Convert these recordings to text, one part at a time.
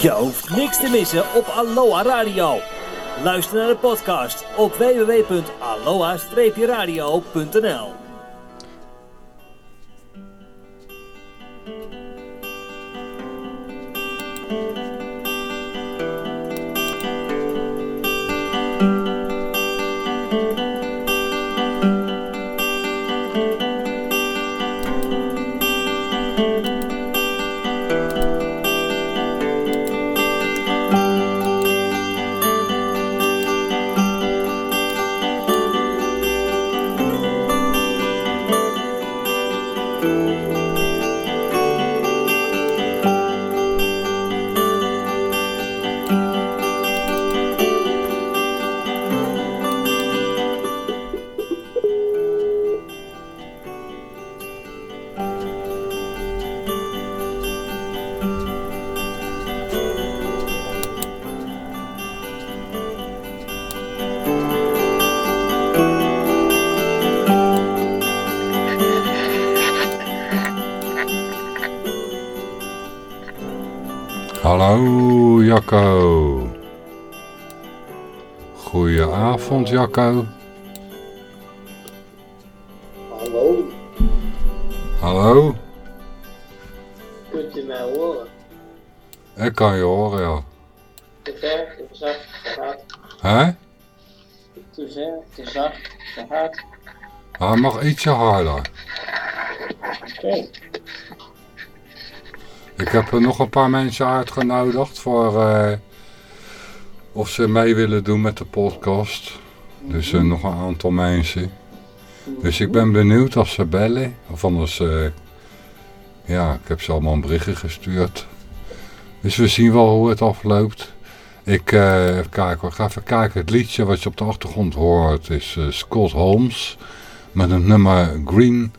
Je hoeft niks te missen op Aloha Radio. Luister naar de podcast op www.aloha-radio.nl Hallo, Hallo? kunt u mij horen? Ik kan je horen ja. Te ver, te zacht, te hard. Hè? Te ver, te zacht, te hard. Hij mag ietsje harder. Oké, Ik heb er nog een paar mensen uitgenodigd voor eh, of ze mee willen doen met de podcast. Dus eh, nog een aantal mensen. Dus ik ben benieuwd of ze bellen. Of anders, eh, ja, ik heb ze allemaal een berichtje gestuurd. Dus we zien wel hoe het afloopt. Ik, eh, even kijken, ga even kijken. Het liedje wat je op de achtergrond hoort is Scott Holmes. Met het nummer Green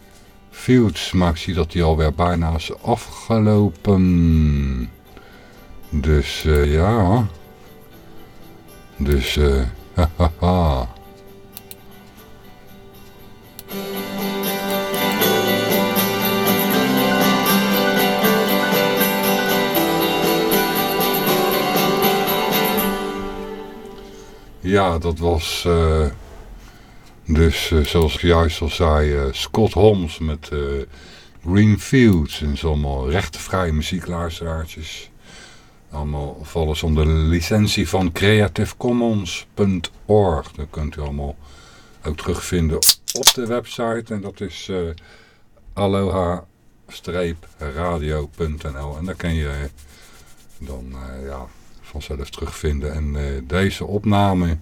Fields. Maar ik zie dat die alweer bijna is afgelopen. Dus ja. Dus eh. Ja, dat was eh, dus eh, zoals ik juist al zei, eh, Scott Holmes met eh, Green Fields. En zo allemaal rechtenvrije muziekluisteraartjes. Allemaal vallen ze onder de licentie van creativecommons.org. Dat kunt u allemaal ook terugvinden op de website. En dat is eh aloha-radio.nl. En daar kan je dan eh, ja, vanzelf terugvinden. En eh, deze opname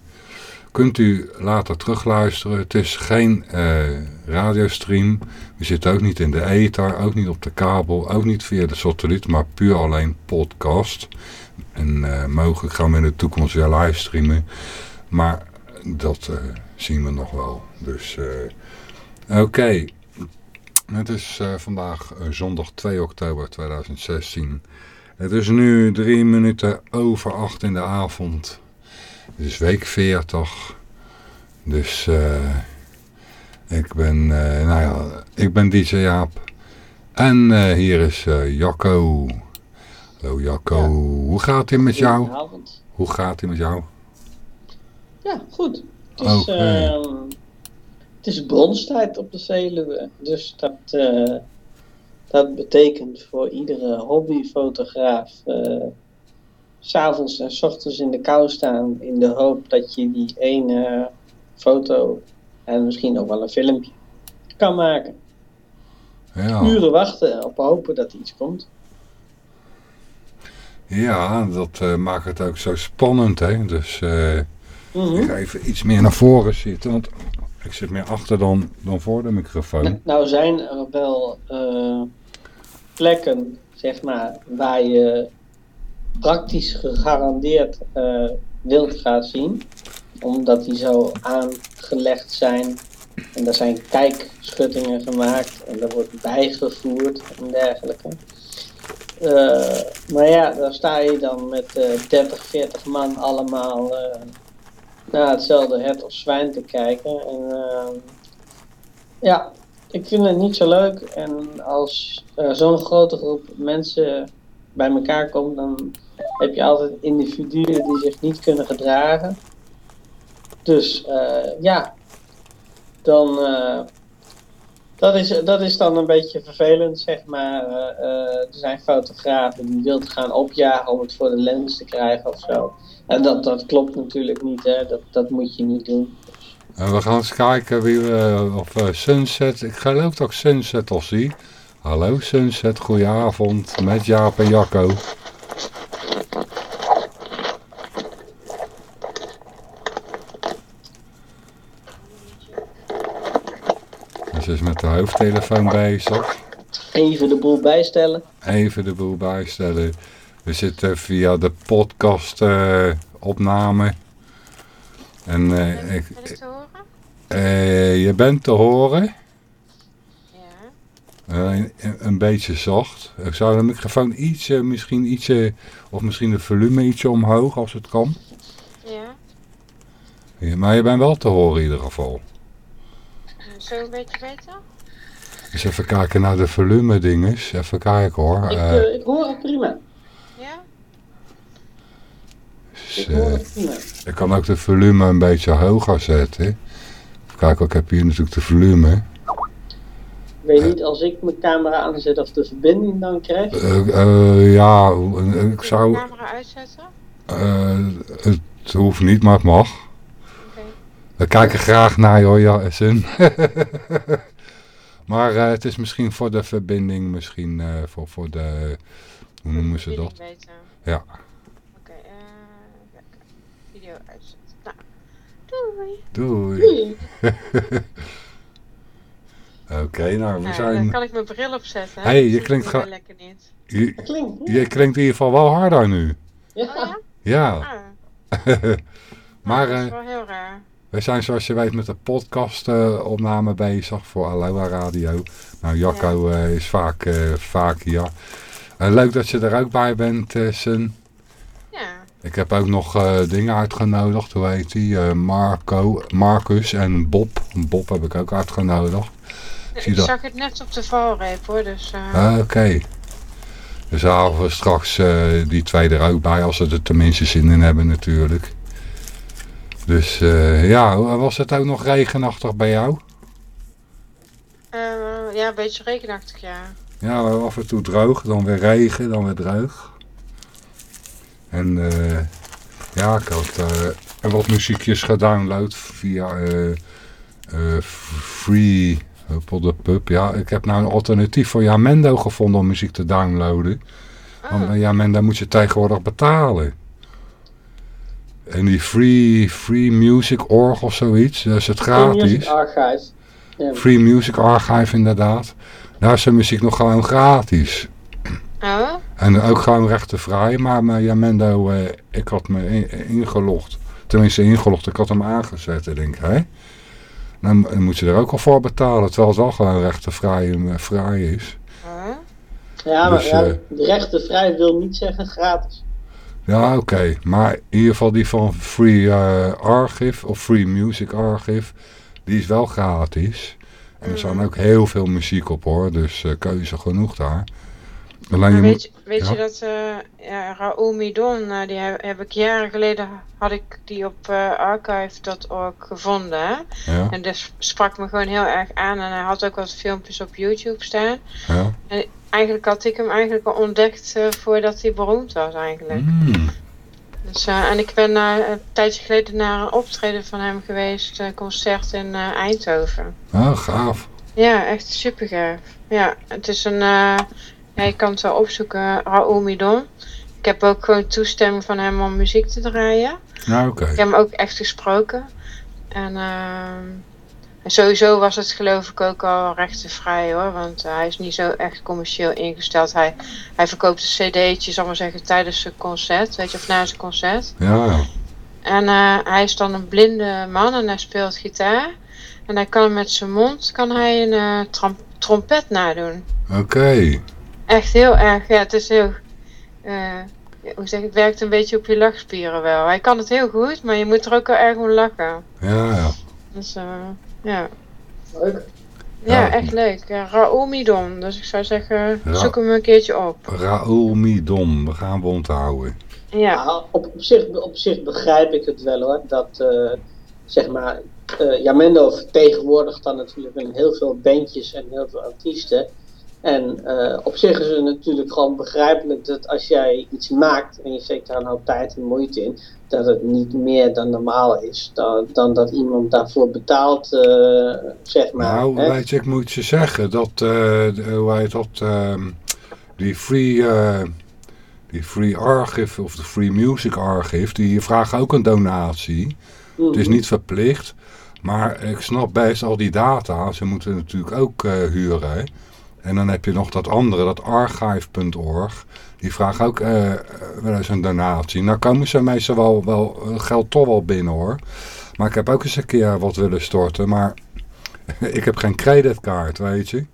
kunt u later terugluisteren. Het is geen eh, radiostream. U zit ook niet in de ether, ook niet op de kabel, ook niet via de satelliet, maar puur alleen podcast. En eh, mogelijk gaan we in de toekomst weer livestreamen. Maar dat eh, zien we nog wel. Dus oké. Het is vandaag zondag 2 oktober 2016. Het is nu drie minuten over acht in de avond. Het is week 40. Dus eh, ik ben, eh, nou ja, ik ben DJ Jaap. En eh, hier is Jacco. Hallo Jacco. Ja. Hoe gaat het met jou? Goedenavond. Hoe gaat het met jou? Ja, goed. Het is, ehm, het is bronstijd op de Veluwe. Dus dat, eh, dat betekent voor iedere hobbyfotograaf... s'avonds en s ochtends in de kou staan... in de hoop dat je die ene foto... en misschien ook wel een filmpje kan maken. Ja, Uren wachten op hopen dat er iets komt. ja dat eh, maakt het ook zo spannend. Hè? Dus eh, Mhm. ik ga even iets meer naar voren zitten. Want ik zit meer achter dan, dan voor de microfoon. Nou zijn er wel eh, plekken, zeg maar, waar je praktisch gegarandeerd eh, wild gaat zien. Omdat die zo aangelegd zijn. En er zijn kijkschuttingen gemaakt en er wordt bijgevoerd en dergelijke. Eh, maar ja, daar sta je dan met eh 30, 40 man allemaal eh, naar hetzelfde het of zwijn te kijken. En eh, ja, ik vind het niet zo leuk. En als zo'n grote groep mensen bij elkaar komt, dan heb je altijd individuen die zich niet kunnen gedragen. Dus eh, ja, dan. eh, dat, is, dat is dan een beetje vervelend, zeg maar. Eh, er zijn fotografen die wilt gaan opjagen om het voor de lens te krijgen of zo. En dat, dat klopt natuurlijk niet, hè. Dat, dat moet je niet doen. En we gaan eens kijken wie we, of Sunset, ik geloof dat ik Sunset al zie. Hallo Sunset, goedenavond, met Jaap en Jacco. Is met de hoofdtelefoon bezig. Even de boel bijstellen. Even de boel bijstellen. We zitten via de podcast eh, opname. En eh, ik, Ben ik te horen? eh, je bent te horen. Ja. Eh, een, een beetje zacht. Ik zou de microfoon ietsje, misschien ietsje, of misschien de volume ietsje omhoog als het kan. Ja. Ja, maar je bent wel te horen in ieder geval. Zo een beetje beter? Dus even kijken naar de volume dinges. Even kijken hoor. Ik, Eh, eh, ik hoor het prima. Ja? dus, Ik hoor eh, het prima. ik kan ook de volume een beetje hoger zetten. Even kijken, ik heb hier natuurlijk de volume. Ik weet niet, als ik mijn camera aanzet of de verbinding dan krijg. Eh, eh, ja, ik Kun zou... je de camera uitzetten? eh, het hoeft niet, maar het mag. We kijken graag naar je hoor, ja, Sun. maar eh, het is misschien voor de verbinding, misschien eh, voor, voor de... Hoe noemen ze dat? ik weten. Ja. Oké, eh. kijk. Video uitzetten. Nou. Doei. Doei. Doei. Oké, nou, we Nou, zijn... dan kan ik mijn bril opzetten. Hey, je klinkt wel lekker niet. Je, klinkt goed. je klinkt in ieder geval wel harder nu. Ja. Oh ja? Ja. Ah. maar dat is wel heel raar. We zijn zoals je weet met de podcast eh, opname bezig voor Aloha Radio. Nou, Jacco eh, is vaak, eh, vaak hier. Eh, leuk dat je er ook bij bent, Sun. Ja. Ik heb ook nog dingen uitgenodigd, hoe heet die? Marco, Marcus en Bob. Bob heb ik ook uitgenodigd. Zie Ik dat? zag het net op de valreep hoor, dus... Ah, Oké. Dus halen we straks die twee er ook bij, als ze er tenminste zin in hebben natuurlijk. Dus eh, ja, was het ook nog regenachtig bij jou? eh, ja, een beetje regenachtig, ja. Ja, af en toe droog, dan weer regen, dan weer droog. En eh, ja, ik had wat muziekjes gedownload via Free Huppel de Pub. Ja, ik heb nou een alternatief voor Jamendo gevonden om muziek te downloaden. Want Oh, bij Jamendo moet je tegenwoordig betalen. En die Free, free Music Org of zoiets, dat is het Music gratis. Archive. Ja. Free Music Archive inderdaad. Daar is de muziek nog gewoon gratis. oh? En ook gewoon rechtenvrij. Maar met Jamendo, eh, ik had me in- ingelogd. Tenminste ingelogd, ik had hem aangezet. Ik denk, hè? Dan, dan moet je er ook al voor betalen. Terwijl het wel gewoon rechtenvrij eh, vrij is. Oh? Ja, maar Dus, ja, eh, de rechten vrij wil niet zeggen gratis. Ja, oké. Maar in ieder geval die van Free eh, Archive of Free Music Archive. Die is wel gratis. En er staan ook heel veel muziek op hoor. Dus eh, keuze genoeg daar. Alleen Maar je weet moet... weet ja. je dat eh ja, Raoul Midon, eh, die heb, heb ik jaren geleden, had ik die op eh archive.org gevonden. Hè? Ja, En dat sprak me gewoon heel erg aan. En hij had ook wat filmpjes op YouTube staan. ja. Eigenlijk had ik hem eigenlijk al ontdekt eh, voordat hij beroemd was eigenlijk. Mm. Dus, en ik ben een tijdje geleden naar een optreden van hem geweest, een concert in Eindhoven. Ah, gaaf. Ja, echt super gaaf. Ja, het is een, ja, je kan het wel opzoeken, Raoul Midon. Ik heb ook gewoon toestemming van hem om muziek te draaien. Nou, oké. Ik heb hem ook echt gesproken. En ehm, en sowieso was het geloof ik ook al rechtenvrij hoor. Want hij is niet zo echt commercieel ingesteld. Hij, hij verkoopt de cd'tjes, zal maar zeggen, tijdens zijn concert. Weet je, of na zijn concert. Ja. En eh, hij is dan een blinde man en hij speelt gitaar. En hij kan met zijn mond kan hij een eh, trompet nadoen. Oké. Echt heel erg, ja, het is heel... eh, hoe zeg ik, het werkt een beetje op je lachspieren wel. Hij kan het heel goed, maar je moet er ook wel erg om lachen. Ja, ja. Dus eh, ja. Leuk. Ja, Ja. echt leuk. Ja, Raoul Midon. Dus ik zou zeggen, Ra- zoek hem een keertje op. Raoul Midon, we gaan we onthouden. Ja, Nou, op, op, zich, op zich begrijp ik het wel hoor. Dat eh, zeg maar. eh Jamendo vertegenwoordigt dan natuurlijk een heel veel bandjes en heel veel artiesten. En eh, op zich is het natuurlijk gewoon begrijpelijk dat als jij iets maakt en je steekt daar een hoop tijd en moeite in, dat het niet meer dan normaal is. Dan, dan dat iemand daarvoor betaalt, eh, zeg maar. Nou, hè. weet je, ik moet je zeggen dat, de- hoe heet dat, ehm, die free, die free archive of de free music archive, die vragen ook een donatie. Het is Mhm. niet verplicht, maar ik snap best al die data, ze moeten natuurlijk ook huren. En dan heb je nog dat andere, dat archive.org. Die vragen ook eh, wel eens een donatie. Nou komen ze meestal wel, wel eh, geld toch wel binnen hoor. Maar ik heb ook eens een keer wat willen storten. Maar ik heb geen creditcard, weet je.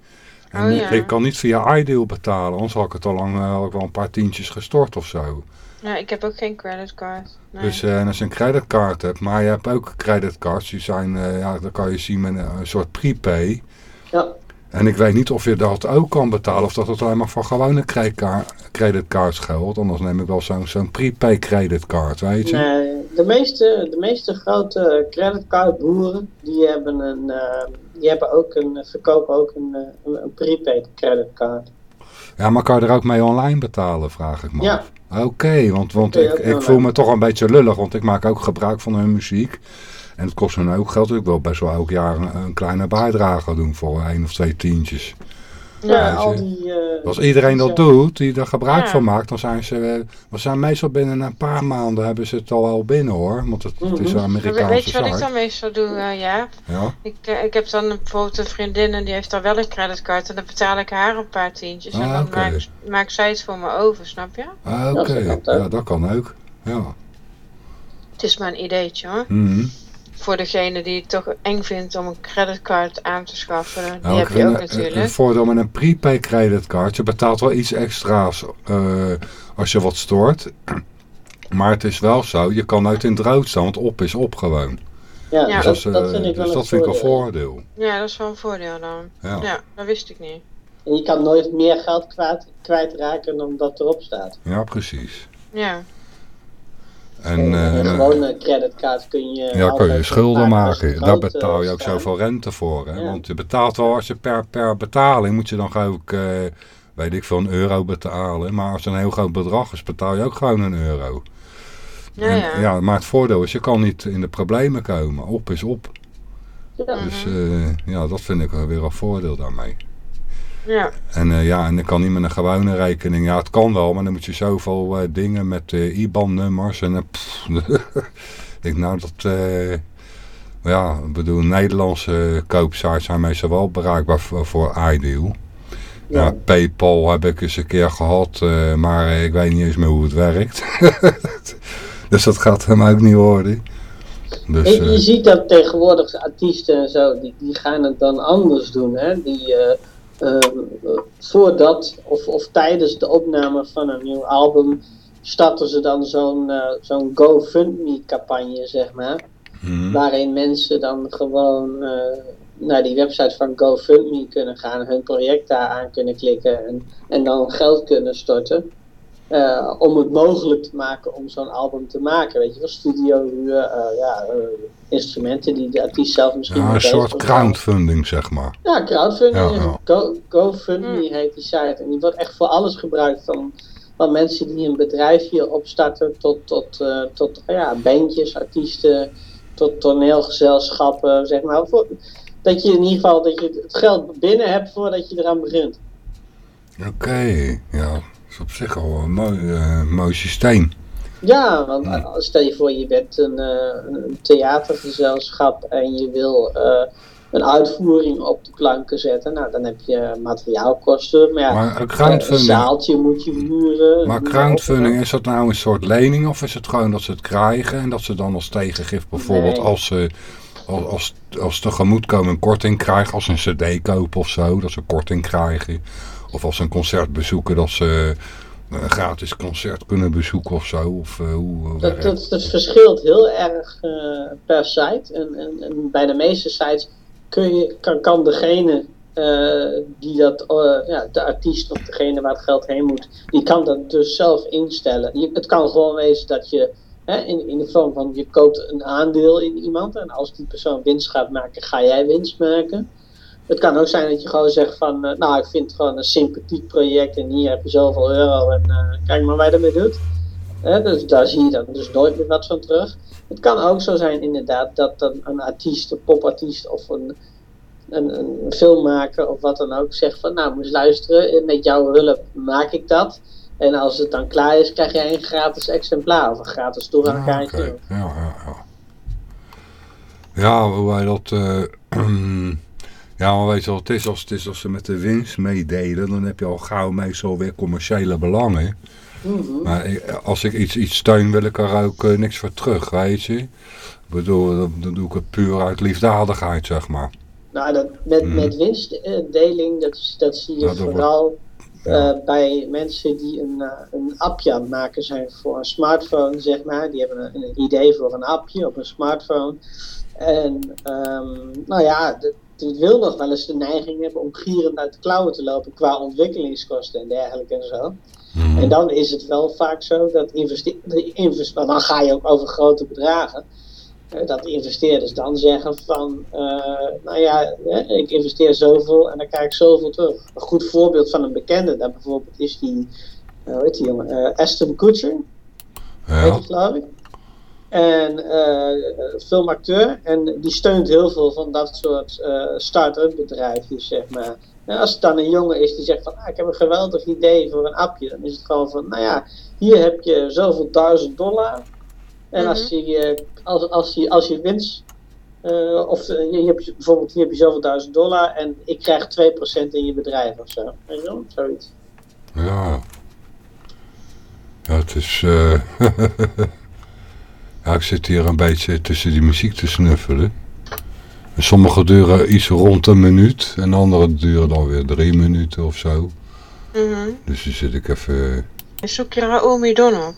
En Oh, ja. ik kan niet via iDeal betalen. Anders had ik het al lang ik wel een paar tientjes gestort of zo. ja, ik heb ook geen creditcard. Nee. Dus eh, en als je een creditcard hebt, maar je hebt ook creditcards, die zijn, eh, ja, dan kan je zien met een, een soort prepay. Ja. En ik weet niet of je dat ook kan betalen, of dat het alleen maar voor gewone creditca- creditcards geldt. Anders neem ik wel zo'n zo'n prepay creditcard, weet je. Nee, de meeste, de meeste grote creditcardboeren die hebben een, eh, die hebben ook een, verkopen ook een, eh, een, een prepaid creditcard. Ja, maar kan je er ook mee online betalen, vraag ik me Ja. Oké, want, want ik, ik voel me toch een beetje lullig, want ik maak ook gebruik van hun muziek. En het kost hun ook geld. Ik wil best wel elk jaar een, een kleine bijdrage doen voor één of twee tientjes. Ja, al die... eh, Als iedereen dat doet, die er gebruik Ja. van maakt, dan zijn ze... eh, We zijn meestal binnen een paar maanden hebben ze het al wel binnen hoor. Want het, het is Mhm. een Amerikaanse Weet je wat ik dan meestal doe, eh, ja? Ja, Ik, eh, ik heb dan bijvoorbeeld een vriendin en die heeft dan wel een creditcard en dan betaal ik haar een paar tientjes en Ah, dan maakt, maakt zij het voor me over, snap je? Ah, oké. Ja, dat kan ook. Ja, dat kan ook. Ja. Het is maar een ideetje hoor. Mhm. Voor degene die het toch eng vindt om een creditcard aan te schaffen, die Nou, heb je ook eh, natuurlijk. Een voordeel met een prepaid creditcard. Je betaalt wel iets extra's eh, als je wat stort. Maar het is wel zo, je kan uit in het rood staan, want op is op gewoon. Ja, Ja. Dus dat, dat, dat eh, vind ik wel dus een dat vind ik een voordeel. voordeel. Ja, dat is wel een voordeel dan. Ja. Ja, dat wist ik niet. En je kan nooit meer geld kwijt, kwijtraken dan dat erop staat. ja, precies. Ja, En, En, eh, een gewone creditcard kun je... Ja, kun je schulden maken. Daar groot, betaal je eh, ook staan. zoveel rente voor. Hè? Ja. Want je betaalt wel als je per, per betaling moet je dan eh, weet ik veel, een euro betalen. Maar als het een heel groot bedrag is, betaal je ook gewoon een euro. ja, En, ja. ja, maar het voordeel is, je kan niet in de problemen komen. Op is op. Ja. Dus eh, ja, dat vind ik weer een voordeel daarmee. Ja. En eh, ja, en ik kan niet met een gewone rekening. Ja, het kan wel, maar dan moet je zoveel eh, dingen met eh, IBAN-nummers. En eh, pff, ik denk nou dat... eh, ja, ik bedoel, Nederlandse koopsites zijn meestal wel bereikbaar voor, voor iDeal. Ja. Ja. Paypal heb ik eens een keer gehad, eh, maar ik weet niet eens meer hoe het werkt. dus dat gaat hem ook niet worden. Dus, Je, je eh, ziet dat tegenwoordig artiesten en zo, die, die gaan het dan anders doen. Hè? Die, eh, voordat of, of tijdens de opname van een nieuw album starten ze dan zo'n eh, zo'n GoFundMe-campagne, zeg maar. hm, Waarin mensen dan gewoon eh, naar die website van GoFundMe kunnen gaan, hun project daar aan kunnen klikken en, en dan geld kunnen storten. Eh, om het mogelijk te maken om zo'n album te maken. Weet je wel, studio huur, eh, ja, eh, instrumenten die de artiest zelf misschien ja, een soort crowdfunding, zeg maar. Ja, crowdfunding. Ja, ja. Go, GoFundMe heet die site. En die wordt echt voor alles gebruikt. Van, van mensen die een bedrijfje opstarten tot, tot, tot ja, bandjes, artiesten, tot toneelgezelschappen, zeg maar. Voor, dat je in ieder geval dat je het geld binnen hebt voordat je eraan begint. Oké, ja. Is op zich al een mooi, eh, mooi systeem. Ja, want als stel je voor je bent een, eh, een theatergezelschap en je wil eh, een uitvoering op de planken zetten. Nou, dan heb je materiaalkosten. Maar ja, Maar een zaaltje moet je huren. maar crowdfunding, is dat nou een soort lening of is het gewoon dat ze het krijgen en dat ze dan als tegengif bijvoorbeeld Nee. als ze als, als, als tegemoetkomen een korting krijgen, als een cd kopen of zo, dat ze korting krijgen. Of als ze een concert bezoeken, dat ze een gratis concert kunnen bezoeken of zo. Of eh, hoe hoe Dat, dat, dat verschilt heel erg eh, per site. En, en, en bij de meeste sites kun je, kan, kan degene eh, die dat, eh, ja, de artiest of degene waar het geld heen moet, die kan dat dus zelf instellen. Je, het kan gewoon wezen dat je hè, in, in de vorm van je koopt een aandeel in iemand en als die persoon winst gaat maken, ga jij winst maken. Het kan ook zijn dat je gewoon zegt van, eh, nou ik vind het gewoon een sympathiek project en hier heb je zoveel euro en eh, kijk maar wat je ermee doet. Dus daar zie je dan dus nooit meer wat van terug. Het kan ook zo zijn inderdaad dat een, een artiest, een popartiest of een, een, een filmmaker of wat dan ook zegt van nou moet eens luisteren, met jouw hulp maak ik dat. En als het dan klaar is, krijg jij een gratis exemplaar of een gratis Ja, toegangkaartje. oké. ja, ja, ja. Ja, hoe wij dat... eh, ja, maar weet je wat het is? Als, het is als ze met de winst meedelen, dan heb je al gauw meestal weer commerciële belangen. Mhm. Maar als ik iets, iets steun, wil ik er ook eh, niks voor terug, weet je. Ik bedoel, dan, dan doe ik het puur uit liefdadigheid, zeg maar. Nou, dat, met, Mhm. met winstdeling, dat, dat zie je dat wordt- vooral Ja. eh, bij mensen die een, eh, een appje aan het maken zijn voor een smartphone, zeg maar. Die hebben een, een idee voor een appje op een smartphone. En ehm, nou ja, het wil nog wel eens de neiging hebben om gierend uit de klauwen te lopen qua ontwikkelingskosten en dergelijke en zo. Mhm. En dan is het wel vaak zo dat investeerders, maar dan ga je ook over grote bedragen, eh, dat investeerders dan zeggen van, eh, nou ja, ik investeer zoveel en dan krijg ik zoveel terug. Een goed voorbeeld van een bekende, daar bijvoorbeeld is die, eh, hoe heet die jongen, Eh, Aston Kutcher, heet Ja, die geloof ik. En eh filmacteur, en die steunt heel veel van dat soort eh, start-up bedrijfjes, zeg maar. En als het dan een jongen is die zegt van, ah, ik heb een geweldig idee voor een appje, dan is het gewoon van, nou ja, hier heb je zoveel duizend dollar. En als, je, eh, als, als, je, als je winst, eh, of je, je hebt, bijvoorbeeld hier heb je zoveel duizend dollar en ik krijg 2% in je bedrijf of zo. Weet je wel? Zoiets. ja. Ja, het is... eh, ja, ik zit hier een beetje tussen die muziek te snuffelen. En sommige duren iets rond een minuut en andere duren dan weer drie minuten of zo. Mhm. Dus dan zit ik even... Zoek je Raoul Midon op.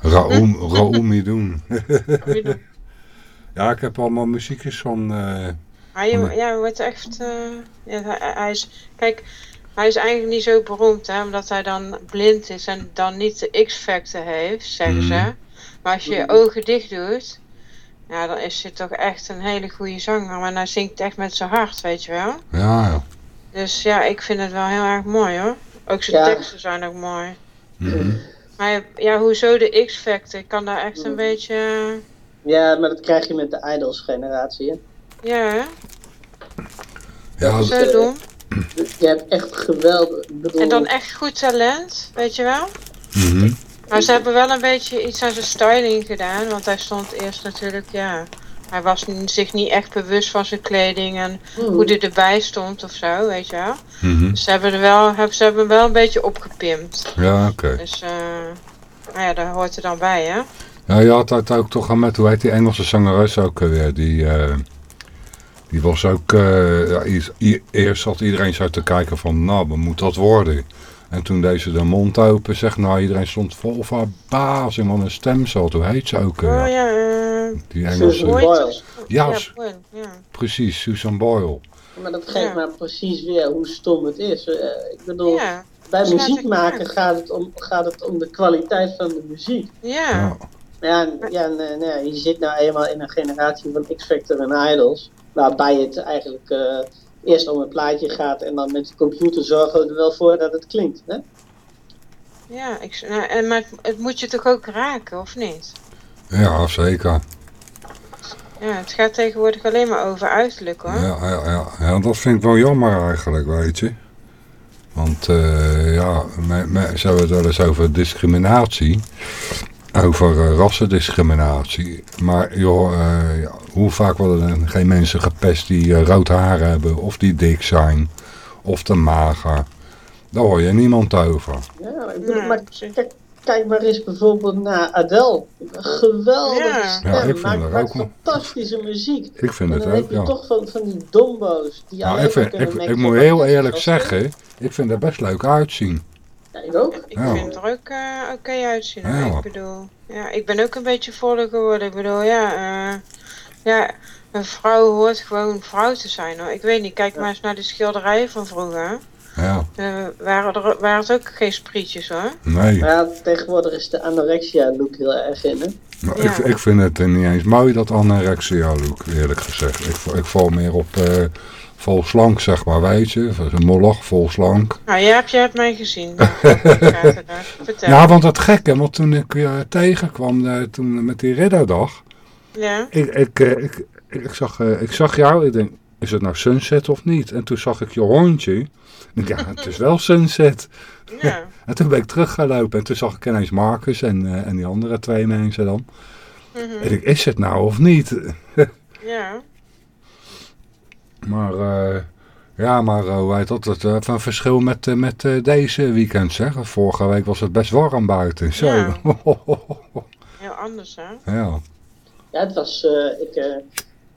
Raoul, Raoul doen. Midon. Ja, ik heb allemaal muziekjes van... je, Nee. ja, wordt echt. eh, ja, hij, hij is, kijk, hij is eigenlijk niet zo beroemd, hè, omdat hij dan blind is en dan niet de X-factor heeft, zeggen Mhm. ze. Maar als je je ogen dicht doet, ja, dan is hij toch echt een hele goede zanger. Maar hij zingt echt met zijn hart, weet je wel. ja, ja. Dus ja, ik vind het wel heel erg mooi hoor. Ook zijn Ja. teksten zijn ook mooi. Mhm. Maar ja, hoezo de X-factor? Ik kan daar echt een Mhm. beetje. Ja, maar dat krijg je met de Idols generatie. hè. Ja, hè? Ja, zo eh, doen. Je hebt echt geweldig. bedoel, En dan echt goed talent, weet je wel? mhm. Maar ze hebben wel een beetje iets aan zijn styling gedaan, want hij stond eerst natuurlijk, ja. Hij was zich niet echt bewust van zijn kleding en hmm, hoe hij erbij stond of zo, weet je wel. Dus ze hebben, er wel, hebben, ze hebben hem wel een beetje opgepimpt. Ja, oké. Dus, eh nou ja, daar hoort er dan bij, hè? Ja, je had het ook toch aan met, hoe heet die Engelse zangeres ook weer, die, eh, die was ook, eh, ja, eerst zat iedereen zo te kijken van, nou, wat moet dat worden? En toen deed ze de mond open, zegt, nou, iedereen stond vol verbazing, want een stem zat, hoe heet ze ook? eh, Oh ja, eh die Susan Engelse, Boyle. Boyd. Ja, ja, s- Boyle, ja. precies, Susan Boyle. Maar dat geeft Ja. maar precies weer hoe stom het is. Eh, ik bedoel, Ja, bij muziek maken gaat het, om, gaat het om de kwaliteit van de muziek. ja. Ja, Ja, en- ja, en, eh, nou je zit nou eenmaal in een generatie van X-Factor en Idols. Waarbij het eigenlijk eh, eerst om het plaatje gaat en dan met de computer zorgen we er wel voor dat het klinkt. Hè? ja ik, nou, en, maar het, het moet je toch ook raken, of niet? ja zeker. Ja, het gaat tegenwoordig alleen maar over uiterlijk, hoor. Ja, ja, ja, ja, dat vind ik wel jammer eigenlijk, weet je. Want eh, ja, me, me, ze hebben het wel eens over discriminatie. Over eh, rassendiscriminatie. Maar joh, eh, ja, hoe vaak worden er geen mensen gepest die eh, rood haar hebben, of die dik zijn, of te mager. Daar hoor je niemand over. Ja, maar, ik bedoel, Ja, maar precies. kijk, kijk maar eens bijvoorbeeld naar Adele. Een geweldige Ja. stem, Ja, ik vind maakt, ook wel. fantastische muziek. Ik vind het dan heb ook, je ja. toch van, van die dombo's die Nou, ik, vind, ik, ik moet heel eerlijk zeggen, ik vind het best leuk uitzien. Ja, ik ook. Ik Ja. vind het er ook eh, oké uitzien. Ja. Ik bedoel, ja, ik ben ook een beetje voller geworden. Ik bedoel, ja, eh, Ja, een vrouw hoort gewoon vrouw te zijn hoor. Ik weet niet, kijk maar eens naar de schilderijen van vroeger. Ja, Eh, waren, er, waren het ook geen sprietjes hoor. nee. Maar ja, tegenwoordig is de anorexia look heel erg in, hè? Maar Ja. ik, ik vind het niet eens mooi, dat anorexia look, eerlijk gezegd. Ik, ik val meer op eh, vol slank, zeg maar, weet je. Een mollig, vol slank. Nou, jij hebt, jij hebt mij gezien. Ja, want het gekke, want toen ik je tegenkwam, eh, toen met die ridderdag, Ja, ik, ik, eh, ik, ik, zag, eh, ik zag jou, ik denk, is het nou sunset of niet? En toen zag ik je hondje. Ja, het is wel sunset. ja. En toen ben ik teruggelopen en toen zag ik ineens Marcus en, en die andere twee mensen dan. mhm, En ik, is het nou of niet? ja. Maar, eh, ja, maar uh, hoe heet dat? Het even een verschil met, eh, met eh, deze weekend, zeg. Vorige week was het best warm buiten. Zo. Ja. Heel anders hè. ja. Ja, het was, eh, ik, eh,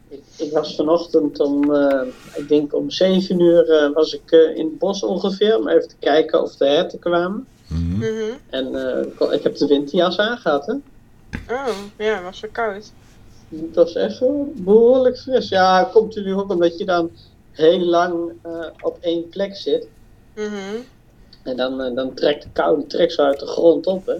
ik, ik was vanochtend om, eh, ik denk om 7 uur eh, was ik eh, in het bos ongeveer, om even te kijken of de herten kwamen. Mhm. Mhm. En eh, ik- ik heb de winterjas aangehad, hè. Oh, ja, het was zo koud. Het was echt wel behoorlijk fris. Ja, komt natuurlijk ook omdat je dan heel lang eh, op één plek zit. Mhm. En dan, eh, dan trekt de kou die trekt zo uit de grond op, hè.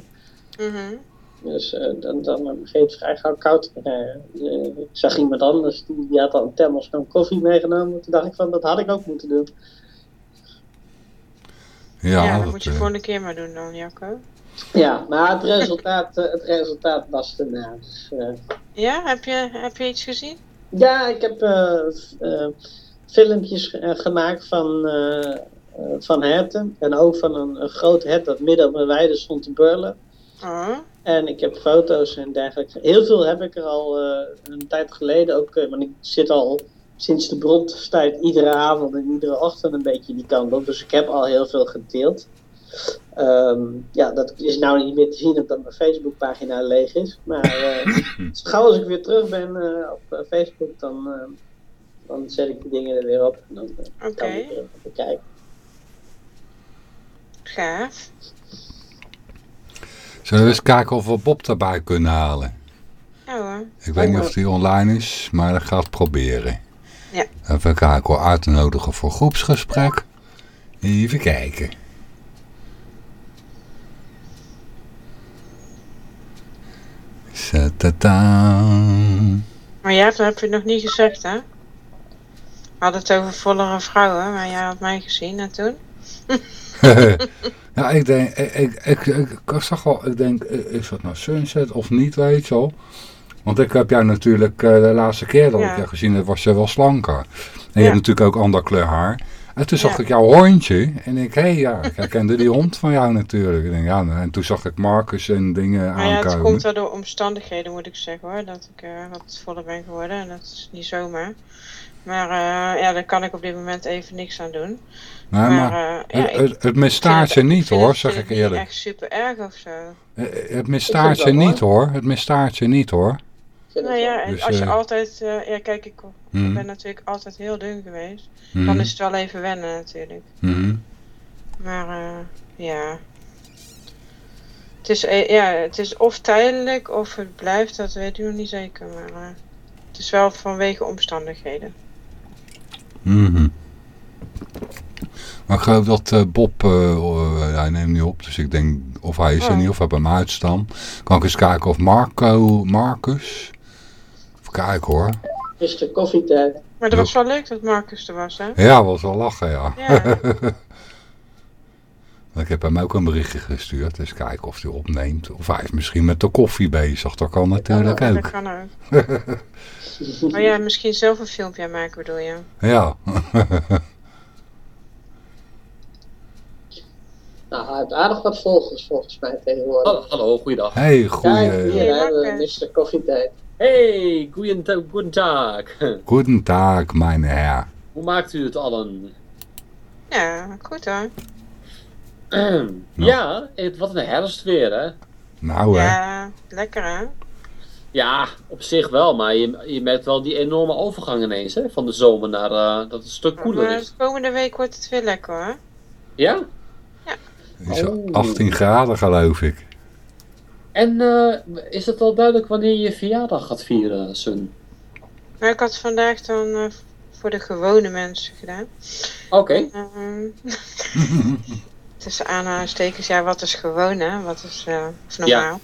Mhm. Dus eh, dan, dan begint het vrij gauw koud te krijgen. Eh, ik zag iemand anders, die, die had al een thermos van koffie meegenomen. Toen dacht ik van, dat had ik ook moeten doen. Ja, Ja, dat dat, moet je volgende keer maar doen dan, Jacco. Ja, maar het resultaat, eh, het resultaat was erna. Dus, eh, Ja, heb je, heb je iets gezien? ja, ik heb eh, filmpjes gemaakt van, van herten. En ook van een, een groot hert dat midden op een weide stond te burlen. Oh, En ik heb foto's en dergelijke. Heel veel heb ik er al een tijd geleden ook. want ik zit al sinds de bronstijd iedere avond en iedere ochtend een beetje die kant op. Dus ik heb al heel veel gedeeld. Ehm, ja, dat is nou niet meer te zien omdat mijn Facebookpagina leeg is. Maar eh, zo gauw als ik weer terug ben eh, op eh, Facebook, dan, eh, dan zet ik die dingen er weer op. En dan oké. kan ik er even bekijken. Gaaf. Zullen we eens kijken of we Bob erbij kunnen halen? Ja hoor. Ik weet niet of die online is, maar ik ga het proberen. Ja. Even kijken, uit te nodigen voor groepsgesprek. Even kijken. Zatata. Maar jij hebt, heb je nog niet gezegd, hè? We hadden het over vollere vrouwen, maar jij had mij gezien en toen? ja, ik denk, ik, ik, ik, ik, zag al, ik denk, is dat nou Sunset of niet, weet je wel? Want ik heb jou natuurlijk, eh, de laatste keer dat ik jou gezien heb, was je wel slanker. En je hebt natuurlijk ook ander kleur haar. En toen zag Ja. ik jouw hondje en ik, hé hey, ja, ik herkende die hond van jou natuurlijk. Denk, ja, en toen zag ik Marcus en dingen Maar ja, het aankomen. komt wel door omstandigheden, moet ik zeggen hoor. Dat ik eh, wat voller ben geworden en dat is niet zomaar. Maar eh, ja, daar kan ik op dit moment even niks aan doen. Nee, maar maar eh, ja, het, het, het misstaat je het- niet hoor, het- zeg ik het niet eerlijk. echt super erg of zo. Het misstaat Ik je het niet hoor, het misstaat je niet hoor. Nou ja, en Dus, als je eh, altijd, eh, ja kijk, ik Mhm, ben natuurlijk altijd heel dun geweest. mhm, Dan is het wel even wennen natuurlijk. mhm. Maar eh, ja. Het is, ja, het is of tijdelijk of het blijft, dat weet ik nog niet zeker. Maar het is wel vanwege omstandigheden. Mhm. Maar ik geloof dat eh, Bob, hij neemt niet op, dus ik denk of hij is er Oh. niet of we hebben hem uitstaan. Kan ik eens kijken of Marco, Marcus, kijken hoor. is de koffietijd. Maar het was wel leuk dat Marcus er was, hè? Ja, was wel lachen ja. Ja, Ik heb hem ook een berichtje gestuurd, dus kijken of hij opneemt. Of hij is misschien met de koffie bezig, dat kan natuurlijk dat ook. kan ook. Maar ja, misschien zelf een filmpje maken bedoel je? Ja, Nou, hij heeft aardig wat volgers volgens mij tegenwoordig. Hallo, hallo, goeiedag. hey, Kijk, goeie, hier Hey, hebben we Marcus. Mr. Koffietijd. Hey, goeien, goedendag. goedendag mijn heer. Hoe maakt u het allen? Ja, goed hoor. ja, het, wat een herfst weer, hè? Nou hè, Ja, lekker hè? Ja, op zich wel, maar je, je merkt wel die enorme overgang ineens, hè? Van de zomer naar eh, dat het een stuk koeler Maar is. de komende week wordt het weer lekker hoor. Ja? het is Oh. 18 graden geloof ik. En eh, is het al duidelijk wanneer je je verjaardag gaat vieren, Sun? Maar ik had vandaag dan eh, voor de gewone mensen gedaan. Oké. Ehm, tussen aanhalingstekens, ja, wat is gewoon hè? Wat is, eh, normaal?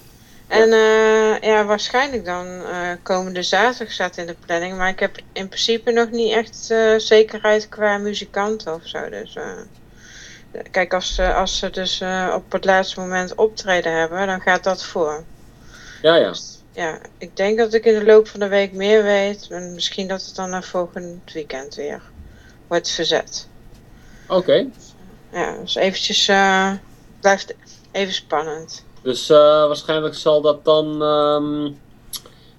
En eh, ja, waarschijnlijk dan eh, komende zaterdag staat in de planning. Maar ik heb in principe nog niet echt eh, zekerheid qua muzikanten of zo. Dus eh, kijk, als, ze- als ze dus eh, op het laatste moment optreden hebben, dan gaat dat voor. Ja, ja. Dus, ja, ik denk dat ik in de loop van de week meer weet. En misschien dat het dan naar volgend weekend weer wordt verzet. Oké. Ja, dus eventjes, eh, blijft even spannend. Dus eh, waarschijnlijk zal dat dan. ehm,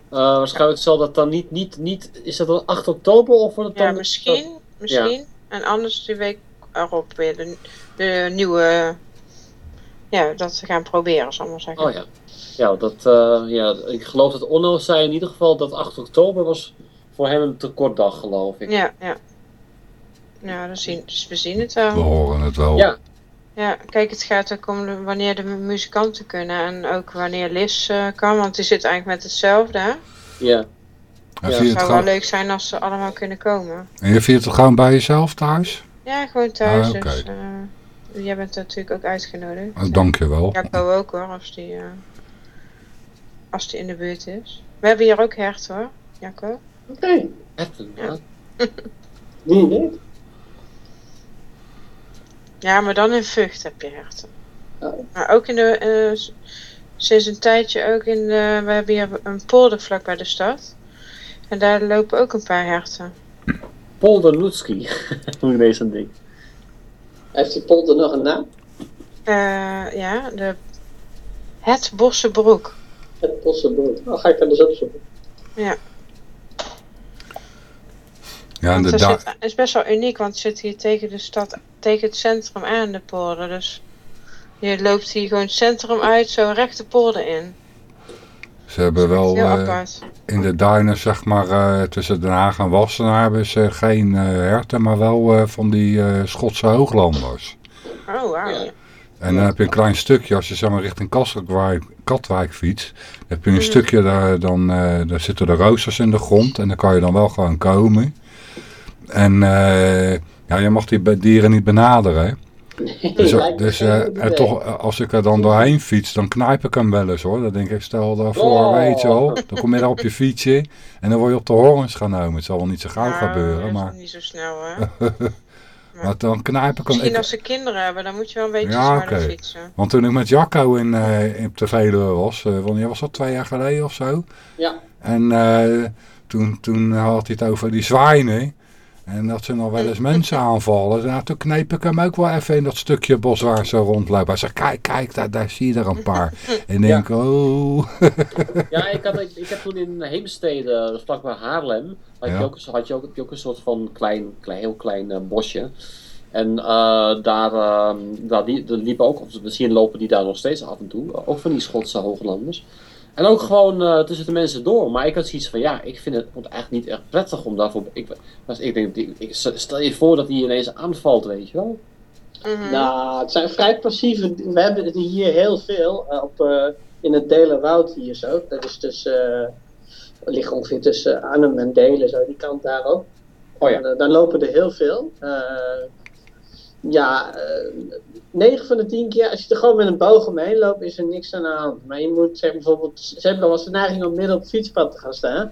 eh, waarschijnlijk zal dat dan niet, niet, niet. Is dat dan 8 oktober of wordt het dan. Ja, misschien, misschien. En anders die week erop weer de, de nieuwe, ja, dat ze gaan proberen, zal ik maar zeggen. Oh ja. Ja, dat, eh, ja, ik geloof dat Onno zei in ieder geval dat 8 oktober was voor hem een tekortdag, geloof ik. Ja, ja. Ja, dan zien, dus we zien het We wel. horen het wel. Ja. Ja, kijk, het gaat ook om de- wanneer de mu- muzikanten kunnen en ook wanneer Liz eh, kan, want die zit eigenlijk met hetzelfde. hè. Ja. Ja, Het zou wel leuk zijn als ze allemaal kunnen komen. en je vindt het gewoon bij jezelf thuis? Ja, gewoon thuis. Ah. Dus eh, jij bent natuurlijk ook uitgenodigd. Oh, Dank je wel. Jacco ook hoor, als die, eh, als die in de buurt is. We hebben hier ook hert hoor, Jacco. Oké, Herten, Ja. ja. wie weet. Ja, maar dan in Vught heb je herten. Oh. Maar ook in de, eh, s- sinds een tijdje ook in de, we hebben hier een polder vlak bij de stad. En daar lopen ook een paar herten. Polder Noetski. Moet ik ineens aan denken. Heeft die polder nog een naam? Eh, ja, de, het Bossenbroek. Het Bossenbroek. Oh, ga ik dat eens opzoeken. Ja, en Want de het da- zit- is best wel uniek, want het zit hier tegen de stad, tegen het centrum aan, de polder. Dus je loopt hier gewoon het centrum uit, zo recht de polder in. Ze hebben wel Heel eh, apart. in de duinen, zeg maar, eh, tussen Den Haag en Wassenaar hebben ze geen eh, herten, maar wel eh, van die eh, Schotse hooglanders. Oh. Ja. En dan heb je een klein stukje, als je zeg maar richting Katwijk, Katwijk fietst, dan heb je een Mhm. stukje, daar, dan, eh, daar zitten de roosters in de grond en dan kan je dan wel gewoon komen. En eh, ja, je mag die dieren niet benaderen. Hè. Dus, dus eh, en toch, eh, als ik er dan doorheen fiets, dan knijp ik hem wel eens hoor. Dan denk ik, stel daarvoor, Oh. weet je wel. Dan kom je daar op je fietsje en dan word je op de horens genomen. Het zal wel niet zo gauw Nou, gebeuren, dat maar, is niet zo snel, hè. maar dan knijp ik hem. Misschien Ik- als ze kinderen hebben, dan moet je wel een beetje Ja, fietsen. want toen ik met Jacco in, eh, in op de Veluwe was, eh, wanneer was dat, twee jaar geleden of zo? Ja. En eh, toen, toen had hij het over die zwijnen. En dat ze nog wel eens mensen aanvallen. Nou, toen kneep ik hem ook wel even in dat stukje bos waar ze rondlopen. Hij zei, kijk, kijk, daar, daar zie je er een paar. En ik denk, oh. Ja, ik, had, ik, ik heb toen in Heemstede, dat is vlakbij Haarlem, had, Ja. je ook, had je ook, heb je ook een soort van klein, klein heel klein eh, bosje. En eh, daar, ehm, daar, die, liepen ook, of misschien lopen die daar nog steeds af en toe, ook van die Schotse hooglanders. En ook gewoon eh, tussen de mensen door. Maar ik had zoiets van, ja, ik vind het eigenlijk niet echt prettig om daarvoor... Ik, was, ik denk, ik, ik- stel je voor dat hij ineens aanvalt, weet je wel. Mhm. Nou, het zijn vrij passieve. We hebben het hier heel veel eh, op, eh, in het Delenwoud hier zo. Dat is dus, eh ligt ongeveer tussen Arnhem en Delen, zo die kant daarop. Oh ja. En, daar lopen er heel veel. Eh, ja, eh 9 van de 10 keer, als je er gewoon met een boog omheen loopt, is er niks aan de hand. Maar je moet zeg bijvoorbeeld, ze hebben wel eens de neiging om midden op het fietspad te gaan staan.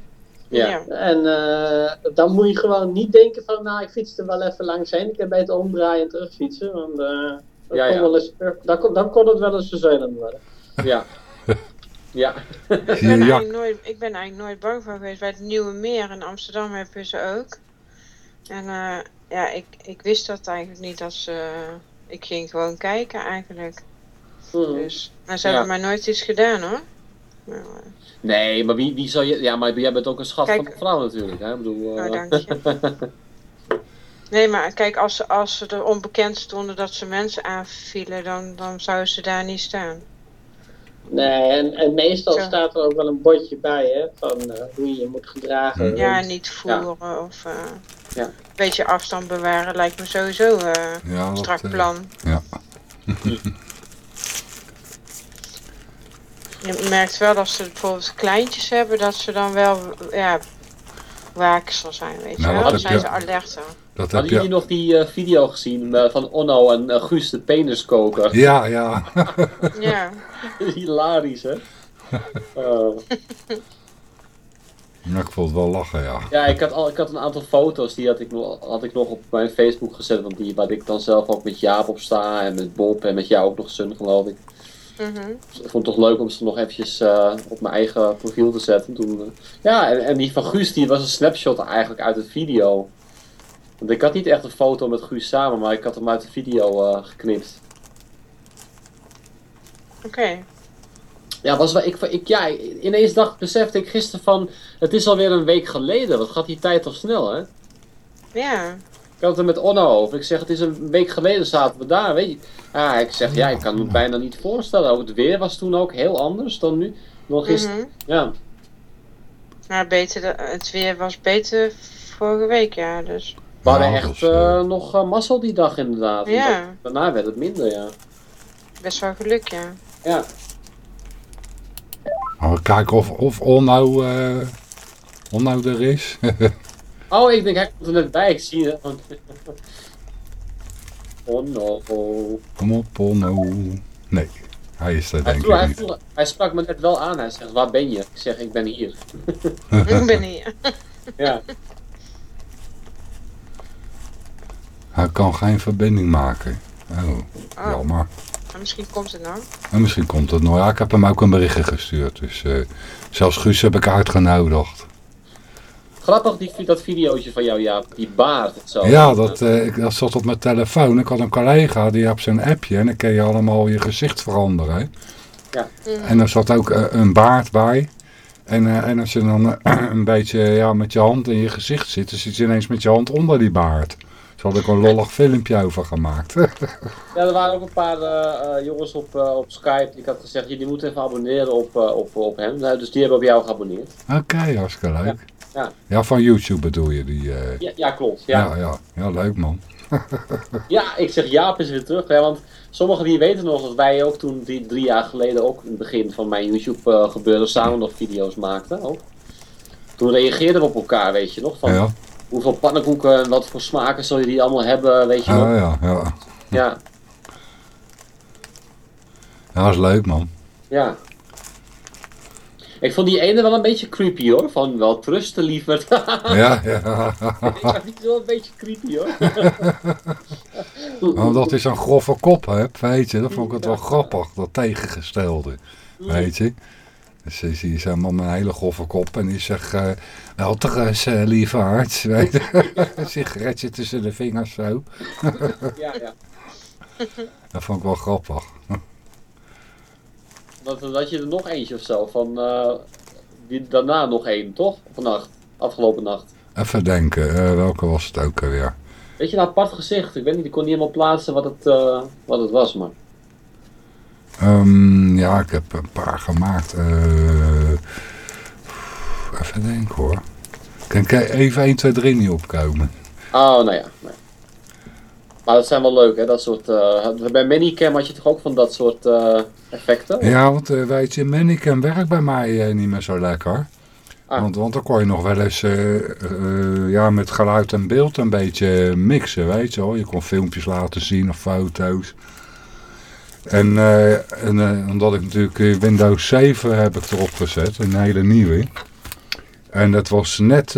Ja. En eh, dan moet je gewoon niet denken van, nou, ik fiets er wel even langs heen. Ik kan beter omdraaien en terugfietsen. Want eh, dan, Ja, kon ja. Wel eens, dan, kon, dan kon het wel eens vervelend worden. Ja. ja. Ik ben, eigenlijk nooit, ik ben eigenlijk nooit bang voor geweest. Bij het Nieuwe Meer in Amsterdam heb je ze ook. En eh, ja, ik, ik wist dat eigenlijk niet als ze... ik ging gewoon kijken eigenlijk. Hmm. Dus, maar ze Ja. hebben mij nooit iets gedaan hoor. Maar, eh, Nee, maar wie, wie zou je... Ja, maar jij bent ook een schat Kijk. van een vrouw natuurlijk, hè? Ik bedoel... oh, eh, dank je. Nee, maar kijk, als ze, als ze er onbekend stonden dat ze mensen aanvielen, dan, dan zouden ze daar niet staan. Nee, en, en meestal Zo. staat er ook wel een bordje bij, hè, van eh, hoe je je moet gedragen. Ja, niet voeren of Ja. een beetje afstand bewaren lijkt me sowieso eh, Ja, een dat, strak eh, plan. ja. Je merkt wel als ze bijvoorbeeld kleintjes hebben, dat ze dan wel ja, zal zijn, weet je Nou, wel. dat Dan zijn je- ze alerter. Dat Hadden jullie je... nog die eh, video gezien van Onno en Guus de peniskoker? Ja, ja. Ja. Hilarisch, hè? Ja. Ik vond het wel lachen, ja. ja, ik had, al, ik had een aantal foto's die had ik, nog, had ik nog op mijn Facebook gezet. Want die, waar ik dan zelf ook met Jaap op sta en met Bob en met jou ook nog Sun, geloof ik. Mhm. Dus ik vond het toch leuk om ze nog eventjes eh, op mijn eigen profiel te zetten. Toen, eh, ja, en, en die van Guus die was een snapshot eigenlijk uit het video. Want ik had niet echt een foto met Guus samen, maar ik had hem uit de video eh, geknipt. Oké. Ja, was wel, ik, ik, ja, ineens dacht, besefte ik gisteren van, het is alweer een week geleden. Wat gaat die tijd toch snel, hè? Ja. Ik had het er met Onno over. Ik zeg, het is een week geleden zaten we daar, weet je. Ja, ik zeg, ja, ik kan me bijna niet voorstellen. Ook het weer was toen ook heel anders dan nu. Dan gisteren. Mhm. Ja. Maar beter, de- het weer was beter vorige week, ja. Dus. We hadden echt eh, eh, nog uh, mazzel die dag inderdaad. Ja. dat- daarna werd het minder, ja. Best wel geluk, ja. Ja, Maar we kijken of, of Onno, eh Onno er is. Oh, ik denk, hij komt er net bij. Ik zie het. Oh no. Kom op, Onno. Nee, hij is er Hij, denk vroeg, ik hij, niet. vroeg- hij sprak me net wel aan. Hij zegt, waar ben je? Ik zeg, ik ben hier. ik ben hier. Ja. Hij kan geen verbinding maken. Oh, Oh, jammer. Maar misschien komt het nog. En misschien komt het nog. Ja, ik heb hem ook een berichtje gestuurd. Dus eh, zelfs Guus heb ik uitgenodigd. Grappig, die, dat videootje van jou, Jaap. Die baard en zo. Ja, dat, eh, ik, dat zat op mijn telefoon. Ik had een collega die had zo'n appje. En dan kun je allemaal je gezicht veranderen. hè. Mhm. En er zat ook eh, een baard bij. En, eh, en als je dan een beetje ja, met je hand in je gezicht zit, dan zit je ineens met je hand onder die baard. Daar had ik een lollig filmpje over gemaakt. Ja, er waren ook een paar eh, eh, jongens op, eh, op Skype. Ik had gezegd, jullie moeten even abonneren op, op, op hem. Nou, dus die hebben op jou geabonneerd. Oké, hartstikke leuk. Ja. Ja, van YouTube bedoel je die. Ja, ja klopt. Ja. ja. Ja, leuk man. Ja, ik zeg Jaap is weer terug. Hè, want sommigen die weten nog dat wij ook toen die, drie jaar geleden ook in het begin van mijn YouTube gebeuren samen nog video's maakten. Ook. Toen reageerden we op elkaar, weet je nog. Van Ja, hoeveel pannenkoeken en wat voor smaken zul je die allemaal hebben, weet je nog. ja, ja, ja. Ja, Ja, dat is leuk man. ja. Ik vond die ene wel een beetje creepy hoor. Van wel trusten lieverd. Ja, ja. die wel een beetje creepy hoor. Omdat hij zo'n grove kop hebt, weet je. Dat vond ik het wel grappig, dat tegengestelde. Weet je. Dus zo'n man met een hele grove kop en die zegt, eh wel terug, uh, lieve arts. Een sigaretje tussen de vingers zo. ja, ja. Dat vond ik wel grappig. Dat, dat je er nog eentje of zo. Van eh, die, daarna nog één, toch? Vannacht. Afgelopen nacht. Even denken, eh, welke was het ook alweer? Weet je, een apart gezicht. Ik weet niet, ik kon niet helemaal plaatsen wat het, wat het was, maar. Ehm, ja, ik heb een paar gemaakt. Eh, even denken hoor. Kan ik even 1, 2, 3 niet opkomen? Oh, nou ja. Maar dat zijn wel leuk, hè? Dat soort. eh, bij Manicam had je toch ook van dat soort eh, effecten? Ja, want weet je, Manicam werkt bij mij niet meer zo lekker. Ah. Want, want dan kon je nog wel eens ja, met geluid en beeld een beetje mixen, weet je wel. Je kon filmpjes laten zien of foto's. En, eh, en eh, omdat ik natuurlijk eh, Windows 7 heb ik erop gezet, een hele nieuwe. En dat was net,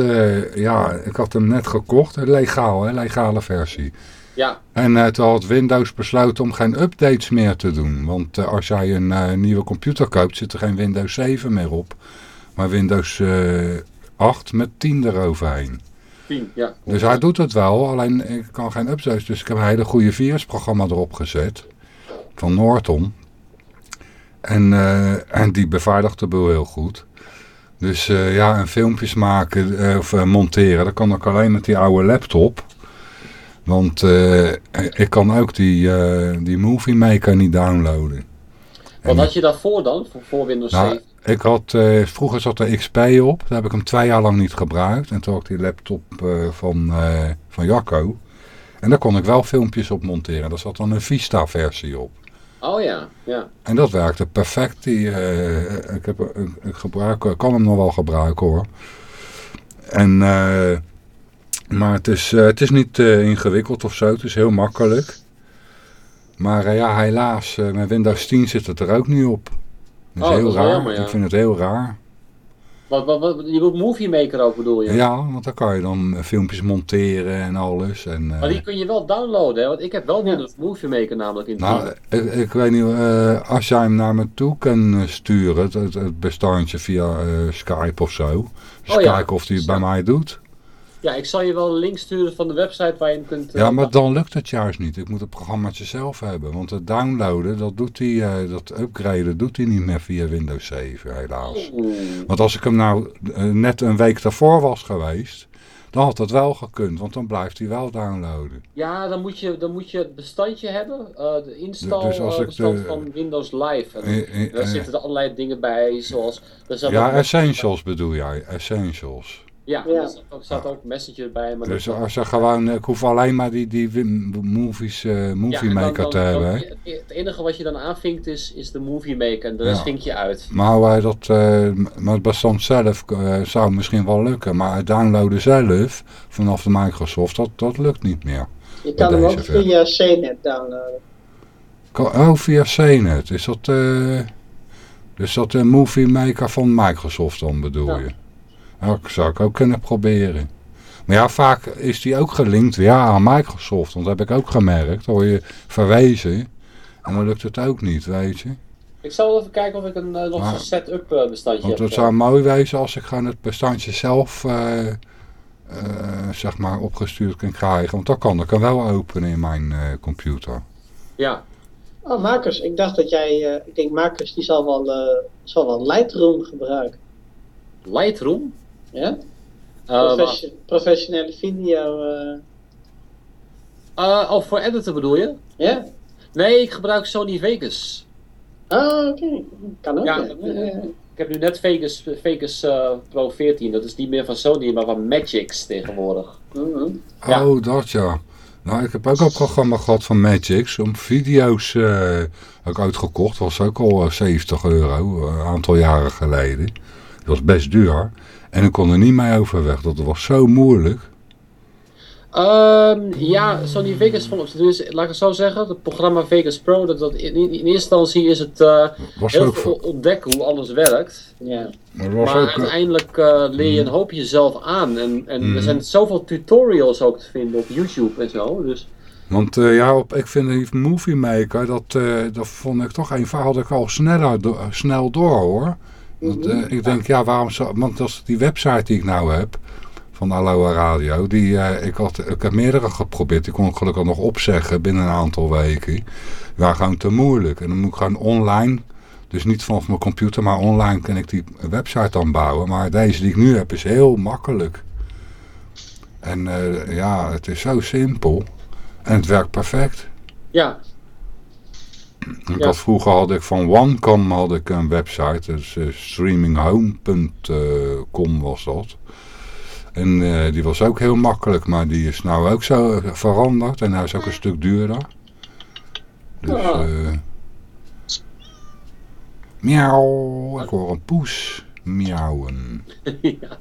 ja, ik had hem net gekocht, legaal, hè, legale versie. Ja, En eh, toen had Windows besloten om geen updates meer te doen. Want als jij een nieuwe computer koopt, zit er geen Windows 7 meer op. Maar Windows eh 8 met 10 eroverheen. tien, ja. Dus hij doet het wel, alleen ik kan geen updates. Dus ik heb een hele goede virusprogramma erop gezet. Van Norton. En, eh, en die beveiligt de boel heel goed. Dus eh, ja, en filmpjes maken eh, of monteren, dat kan ik alleen met die oude laptop. Want ik kan ook die, die Movie Maker niet downloaden. Wat En- had je daarvoor dan? Voor, Windows nou, 7? ik had, vroeger zat er XP op. Daar heb ik hem twee jaar lang niet gebruikt. En toen had ik die laptop van, van Jacco. En daar kon ik wel filmpjes op monteren. Daar zat dan een Vista versie op. Oh ja, ja. En dat werkte perfect. Die, eh, ik, heb, ik, ik gebruik, ik kan hem nog wel gebruiken hoor. En, eh, maar het is, eh, het is niet eh, ingewikkeld of zo. Het is heel makkelijk. Maar eh, ja, helaas, eh, met Windows 10 zit het er ook niet op. Dat is Oh, heel dat is wel raar. jammer, ja. Ik vind het heel raar. Wat, wat, wat, je moet Movie Maker ook bedoel je? Ja, want dan kan je dan eh, filmpjes monteren en alles. En, eh, Maar die kun je wel downloaden, hè? want ik heb wel Windows Movie Maker namelijk in Nou, ik, ik weet niet, eh, als jij hem naar me toe kan eh, sturen, het, het, het bestandje via eh, Skype of zo. Dus Oh ja. kijken of hij het bij mij doet. Ja, ik zal je wel een link sturen van de website waar je hem kunt... eh, Ja, maar dan lukt het juist niet. Ik moet het programmaatje zelf hebben. Want het downloaden, dat doet hij, eh, dat upgraden doet hij niet meer via Windows 7, helaas. Want als ik hem nou eh, net een week daarvoor was geweest, dan had dat wel gekund. Want dan blijft hij wel downloaden. Ja, dan moet, je, dan moet je het bestandje hebben, de install Dus als ik bestand de- van Windows Live. En daar zitten er allerlei dingen bij, zoals... Ja, Essentials bedoel jij, Essentials. Ja, Ja. er staat ook, Messenger bij. Maar Dus dat- als je gewoon, ik hoef alleen maar die, die movies, eh, movie maker dan- te dan- hebben. hè. Het het enige wat je dan aanvinkt is, is de Movie Maker en de rest Ja. vink je uit. Maar wij dat, eh, maar het bestand zelf eh, zou misschien wel lukken. Maar het downloaden zelf vanaf de Microsoft, dat, dat lukt niet meer. Je kan hem ook via CNET downloaden. Oh, via CNET. Is dat, eh is dat de movie maker van Microsoft dan bedoel Ja. je? Ja, dat zou ik ook kunnen proberen. Maar ja, vaak is die ook gelinkt weer aan Microsoft. Want dat heb ik ook gemerkt. Dan word je verwezen. En dan lukt het ook niet, weet je. Ik zal even kijken of ik een eh, nog Maar- een setup eh, bestandje Want heb. het zou mooi wezen als ik gewoon het bestandje zelf eh, eh, zeg maar opgestuurd kan krijgen. Want dan kan ik hem wel openen in mijn eh, computer. Ja, Oh, Marcus, ik dacht dat jij, eh, ik denk Marcus die zal wel, eh, zal wel Lightroom gebruiken. Lightroom. Ja? Eh, Profession- professionele video, eh, eh, oh, voor editen bedoel je? ja? Nee, ik gebruik Sony Vegas. Oh, oké. Kan ook. Ja, ja. Ik heb nu net Vegas, Vegas eh, Pro 14. Dat is niet meer van Sony, maar van Magix tegenwoordig. Mhm. Ja. Oh, dat ja. Nou, ik heb ook een programma gehad van Magix. Om video's eh ook uitgekocht. was ook al eh, 70 euro. eh, Een aantal jaren geleden. Dat was best duur. En ik kon er niet mee overweg. Dat was zo moeilijk. Ehm, ja, Sony Vegas vond dus, laat ik het zo zeggen, het programma Vegas Pro, dat, dat in, in eerste instantie is het eh, Was heel ook, veel ontdekken hoe alles werkt. ja. maar het was Maar ook, eh, uiteindelijk eh, leer je een hoop jezelf aan. En, en er zijn zoveel tutorials ook te vinden op YouTube en zo. Dus Want eh, ja, op, ik vind die Movie Maker, dat, eh, dat vond ik toch eenvoudig, had ik al sneller do- snel door hoor. Eh, ik denk, ja, waarom zo, want is die website die ik nou heb, van Aloha Radio, die, eh, ik, had, ik heb meerdere geprobeerd, die kon ik gelukkig nog opzeggen binnen een aantal weken. Die waren gewoon te moeilijk. En dan moet ik gewoon online, dus niet vanaf mijn computer, maar online kan ik die website dan bouwen. Maar deze die ik nu heb is heel makkelijk. En eh, ja, het is zo simpel. En het werkt perfect. ja, Ik had, vroeger had ik van OneCom had ik een website. Dus eh, streaminghome.com was dat. En eh, die was ook heel makkelijk. Maar die is nou ook zo eh, veranderd. En hij is ook een stuk duurder. Dus eh miauw. Ik hoor een poes miauwen. ja.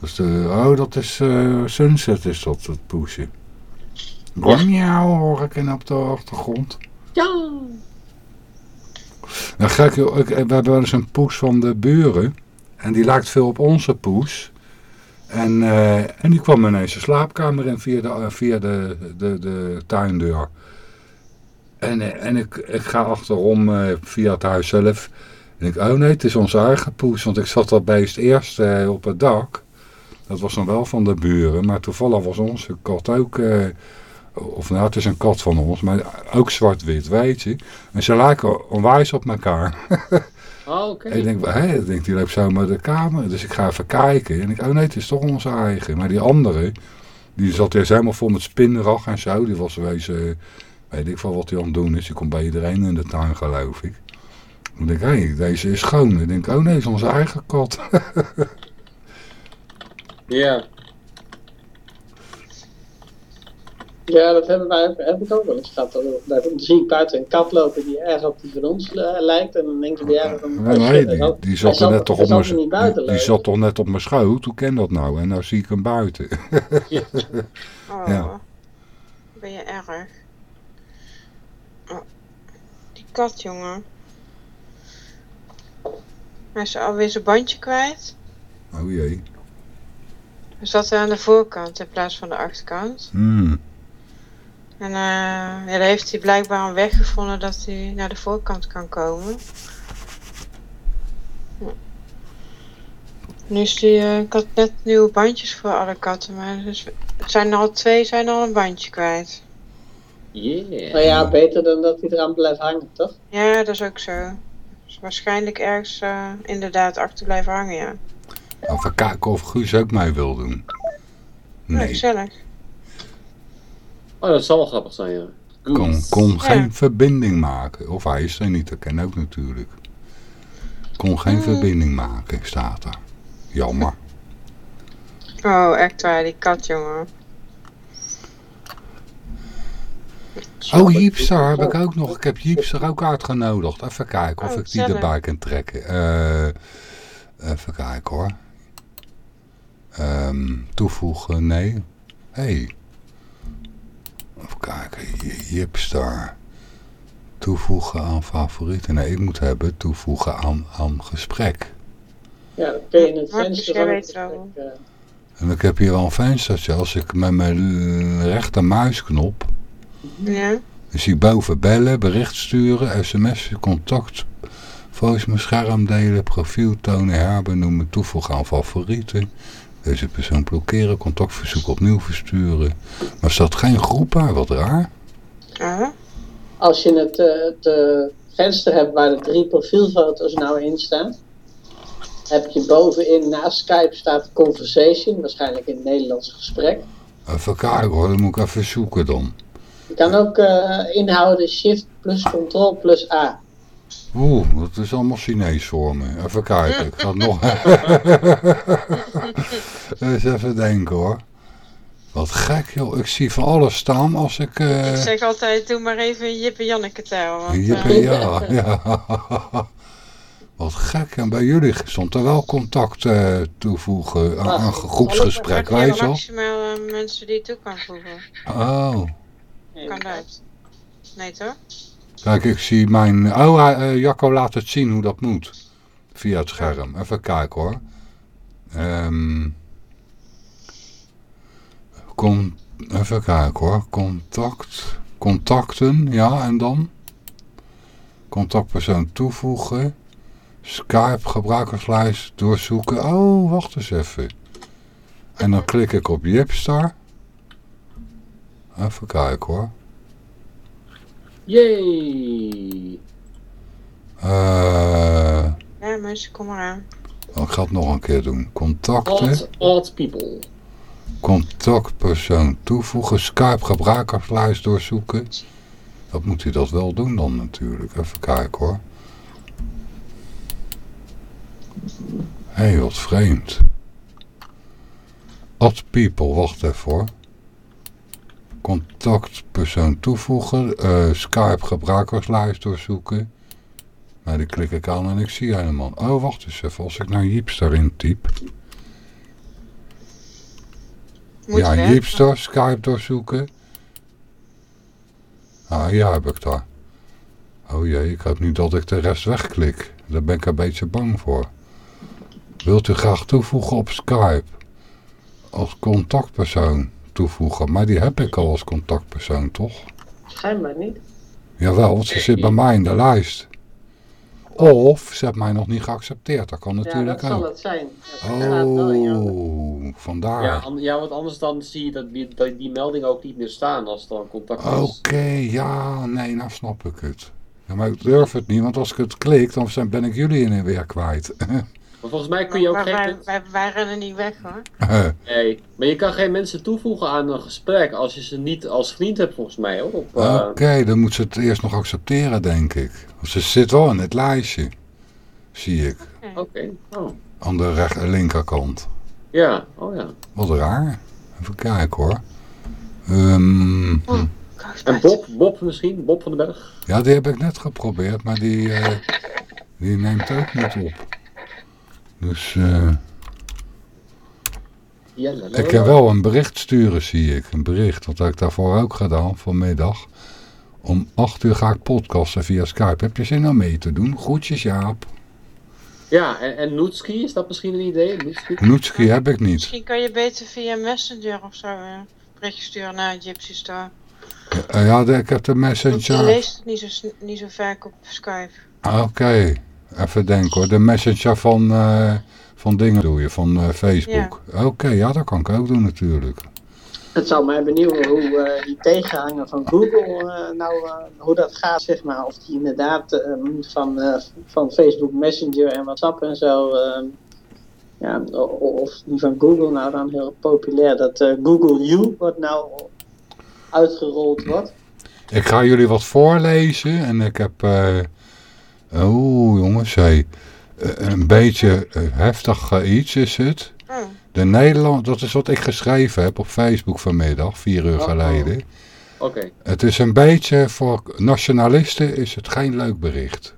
Dus de, oh, dat is eh, Sunset is dat, dat poesje. Ja. Miauw hoor ik in op de achtergrond. ja. Nou, gek, joh, ik, we hebben wel eens een poes van de buren. En die lijkt veel op onze poes. En, eh, en die kwam ineens de slaapkamer in via de, eh, via de, de, de tuindeur. En, eh, en ik, ik ga achterom via het huis zelf. En ik, oh nee, het is onze eigen poes. Want ik zat dat beest eerst op het dak. Dat was dan wel van de buren. Maar toevallig was onze kat ook... eh, of nou, het is een kat van ons, maar ook zwart-wit, weet je. En ze lijken onwijs op elkaar. Ah, oké. En ik denk, hé, ik denk, die loopt zomaar de kamer. Dus ik ga even kijken. En ik, oh nee, het is toch onze eigen. Maar die andere, die zat eerst helemaal vol met spinrag en zo. Die was wezen, weet ik veel wat hij aan het doen is. Die komt bij iedereen in de tuin, geloof ik. Ik denk, hé, deze is schoon. Ik denk, oh nee, het is onze eigen kat. Ja. Ja, dat hebben wij, heb ik ook wel eens gehad. Dan zie ik buiten een kat lopen die erg op die van ons lijkt. En dan denk je, ja, dan, Nee, nee, die, die zat er net toch op mijn, er niet buiten die, die zat toch net op mijn schoot, hoe ken dat nou? En nou zie ik hem buiten. Oh, Ja. ben je erg. Oh, die kat, jongen. Hij is alweer zijn bandje kwijt. Oh jee. Hij zat aan de voorkant in plaats van de achterkant. Hmm. En eh, ja, daar heeft hij blijkbaar een weg gevonden dat hij naar de voorkant kan komen. Ja. Nu is die, eh, ik had net nieuwe bandjes voor alle katten, maar dus, het zijn er al twee zijn al een bandje kwijt. Yeah. Nou ja, beter dan dat hij eraan blijft hangen, toch? Ja, dat is ook zo. Dus waarschijnlijk ergens eh, inderdaad achter blijven hangen, ja. Even kijken of Guus ook mee wil doen. Ja, Nee, gezellig. Oh, dat zal wel grappig zijn, ja. kon, kon Ja. geen verbinding maken. Of hij is er niet, dat ken ook natuurlijk. Kon geen Hmm. verbinding maken, staat er. Jammer. Oh, echt waar, die kat, jongen. Oh, Jeepstar heb ik ook nog. Ik heb Jeepstar ook uitgenodigd. Even kijken of Oh, ik die erbij kan trekken. Eh, even kijken hoor. Ehm, toevoegen, nee. hey. Even kijken. J- Jeepstar. Toevoegen aan favorieten. Nee, ik moet hebben toevoegen aan, aan gesprek. Ja, dan kun je in het Marcus, venster eh, En ik heb hier wel een venstertje. Als ik met mijn rechtermuisknop Ja? Dan zie ik boven bellen, bericht sturen, sms, contact, voice mijn scherm delen, profiel tonen, herbenoemen, toevoegen aan favorieten. Deze persoon blokkeren, contactverzoek opnieuw versturen. Maar er staat geen groep bij, wat raar. Als je het, eh, het eh, venster hebt waar de drie profielfoto's nou in staan, heb je bovenin naast Skype staat conversation, waarschijnlijk in het Nederlands gesprek. Even kijken hoor, dan moet ik even zoeken dan. Je kan ook eh, inhouden shift plus control plus A. Oeh, dat is allemaal Chinees voor me. Even kijken, ik ga het nog... Eens even denken hoor. Wat gek joh, ik zie van alles staan als ik... eh, Ik zeg altijd, doe maar even Jip en Janneke tel. Want, Hier eh, ben ja, ja. Wat gek. En bij jullie stond er wel contact eh, toevoegen aan, aan groepsgesprek, weet je wel? maximaal mensen die toe kan voegen. Oh. Kan dat? Nee toch? Kijk, ik zie mijn... Oh, eh, Jacco laat het zien hoe dat moet. Via het scherm. Even kijken hoor. Ehm Con... Even kijken hoor. Contact. Contacten, ja, en dan? Contactpersoon toevoegen. Skype gebruikerslijst doorzoeken. Oh, wacht eens even. En dan klik ik op Jipstar. Even kijken hoor. Yay! Eh... Ja mensen, kom maar aan. Oh, ik ga het nog een keer doen. Contacten. Odd, odd people. Contactpersoon toevoegen. Skype gebruikerslijst doorzoeken. Dat moet hij dat wel doen dan natuurlijk. Even kijken hoor. Hé, hey, wat vreemd. Add people, wacht even hoor. Contactpersoon toevoegen. eh, Skype gebruikerslijst doorzoeken. Maar die klik ik aan en ik zie helemaal. Oh, wacht eens even. Als ik naar Jeepstar intyp. Moet ja, werken. Jeepstar, Skype doorzoeken. Ah, ja, heb ik daar. Oh jee, ik hoop niet dat ik de rest wegklik. Daar ben ik een beetje bang voor. Wilt u graag toevoegen op Skype? Als contactpersoon toevoegen. Maar die heb ik al als contactpersoon, toch? Schijnbaar niet. Jawel, want ze zit bij mij in de lijst. Of ze heeft mij nog niet geaccepteerd. Dat kan Ja, natuurlijk dat zal ook. het zijn. Het in jouw- Oh, vandaar. Ja, an- ja, want anders dan zie je dat die, dat die melding ook niet meer staan als er dan contact is. Oké, ja, nee, nou snap ik het. Ja, maar ik durf het niet, want als ik het klik, dan zijn, ben ik jullie in weer kwijt. Maar volgens mij kun je ook Maar geen... wij, wij, wij rennen niet weg hoor. Nee, maar je kan geen mensen toevoegen aan een gesprek als je ze niet als vriend hebt volgens mij hoor. Eh, Oké, dan moet ze het eerst nog accepteren, denk ik. Want ze zit wel in het lijstje, zie ik, Oké, oh. aan de recht, linkerkant. Ja, oh ja. Wat raar. Even kijken hoor. Ehm, Oh, En koudbuit. Bob, Bob misschien, Bob van den Berg. ja, die heb ik net geprobeerd, maar die, eh, die neemt ook niet op. Dus eh, ik heb wel een bericht sturen, zie ik. Een bericht, dat heb ik daarvoor ook gedaan, vanmiddag. Om 8 uur ga ik podcasten via Skype. Heb je zin om mee te doen? Groetjes Jaap. Ja, en, en Noetski, is dat misschien een idee? Noetski? Noetski heb ik niet. Misschien kan je beter via Messenger of zo eh, een berichtje sturen naar Gypsy Star. Eh, ja, ik heb de Want messenger. leest het niet zo, niet zo vaak op Skype. Ah, Oké, even denken hoor. De messenger van, eh, van dingen doe je, van eh, Facebook. Oké, ja, dat kan ik ook doen natuurlijk. Het zal mij benieuwen hoe eh, die tegenhanger van Google eh, nou, eh, hoe dat gaat, zeg maar. Of die inderdaad eh, van, eh, van Facebook Messenger en WhatsApp en zo, eh, ja, of die van Google nou dan heel populair, dat eh, Google You wordt nou uitgerold wordt. Ik ga jullie wat voorlezen en ik heb... oh jongens, hey, eh, een beetje eh, heftig eh, iets is het. Oh, De Nederland, dat is wat ik geschreven heb op Facebook vanmiddag, vier uur Oh, oh. geleden. Oké. Het is een beetje, voor nationalisten is het geen leuk bericht.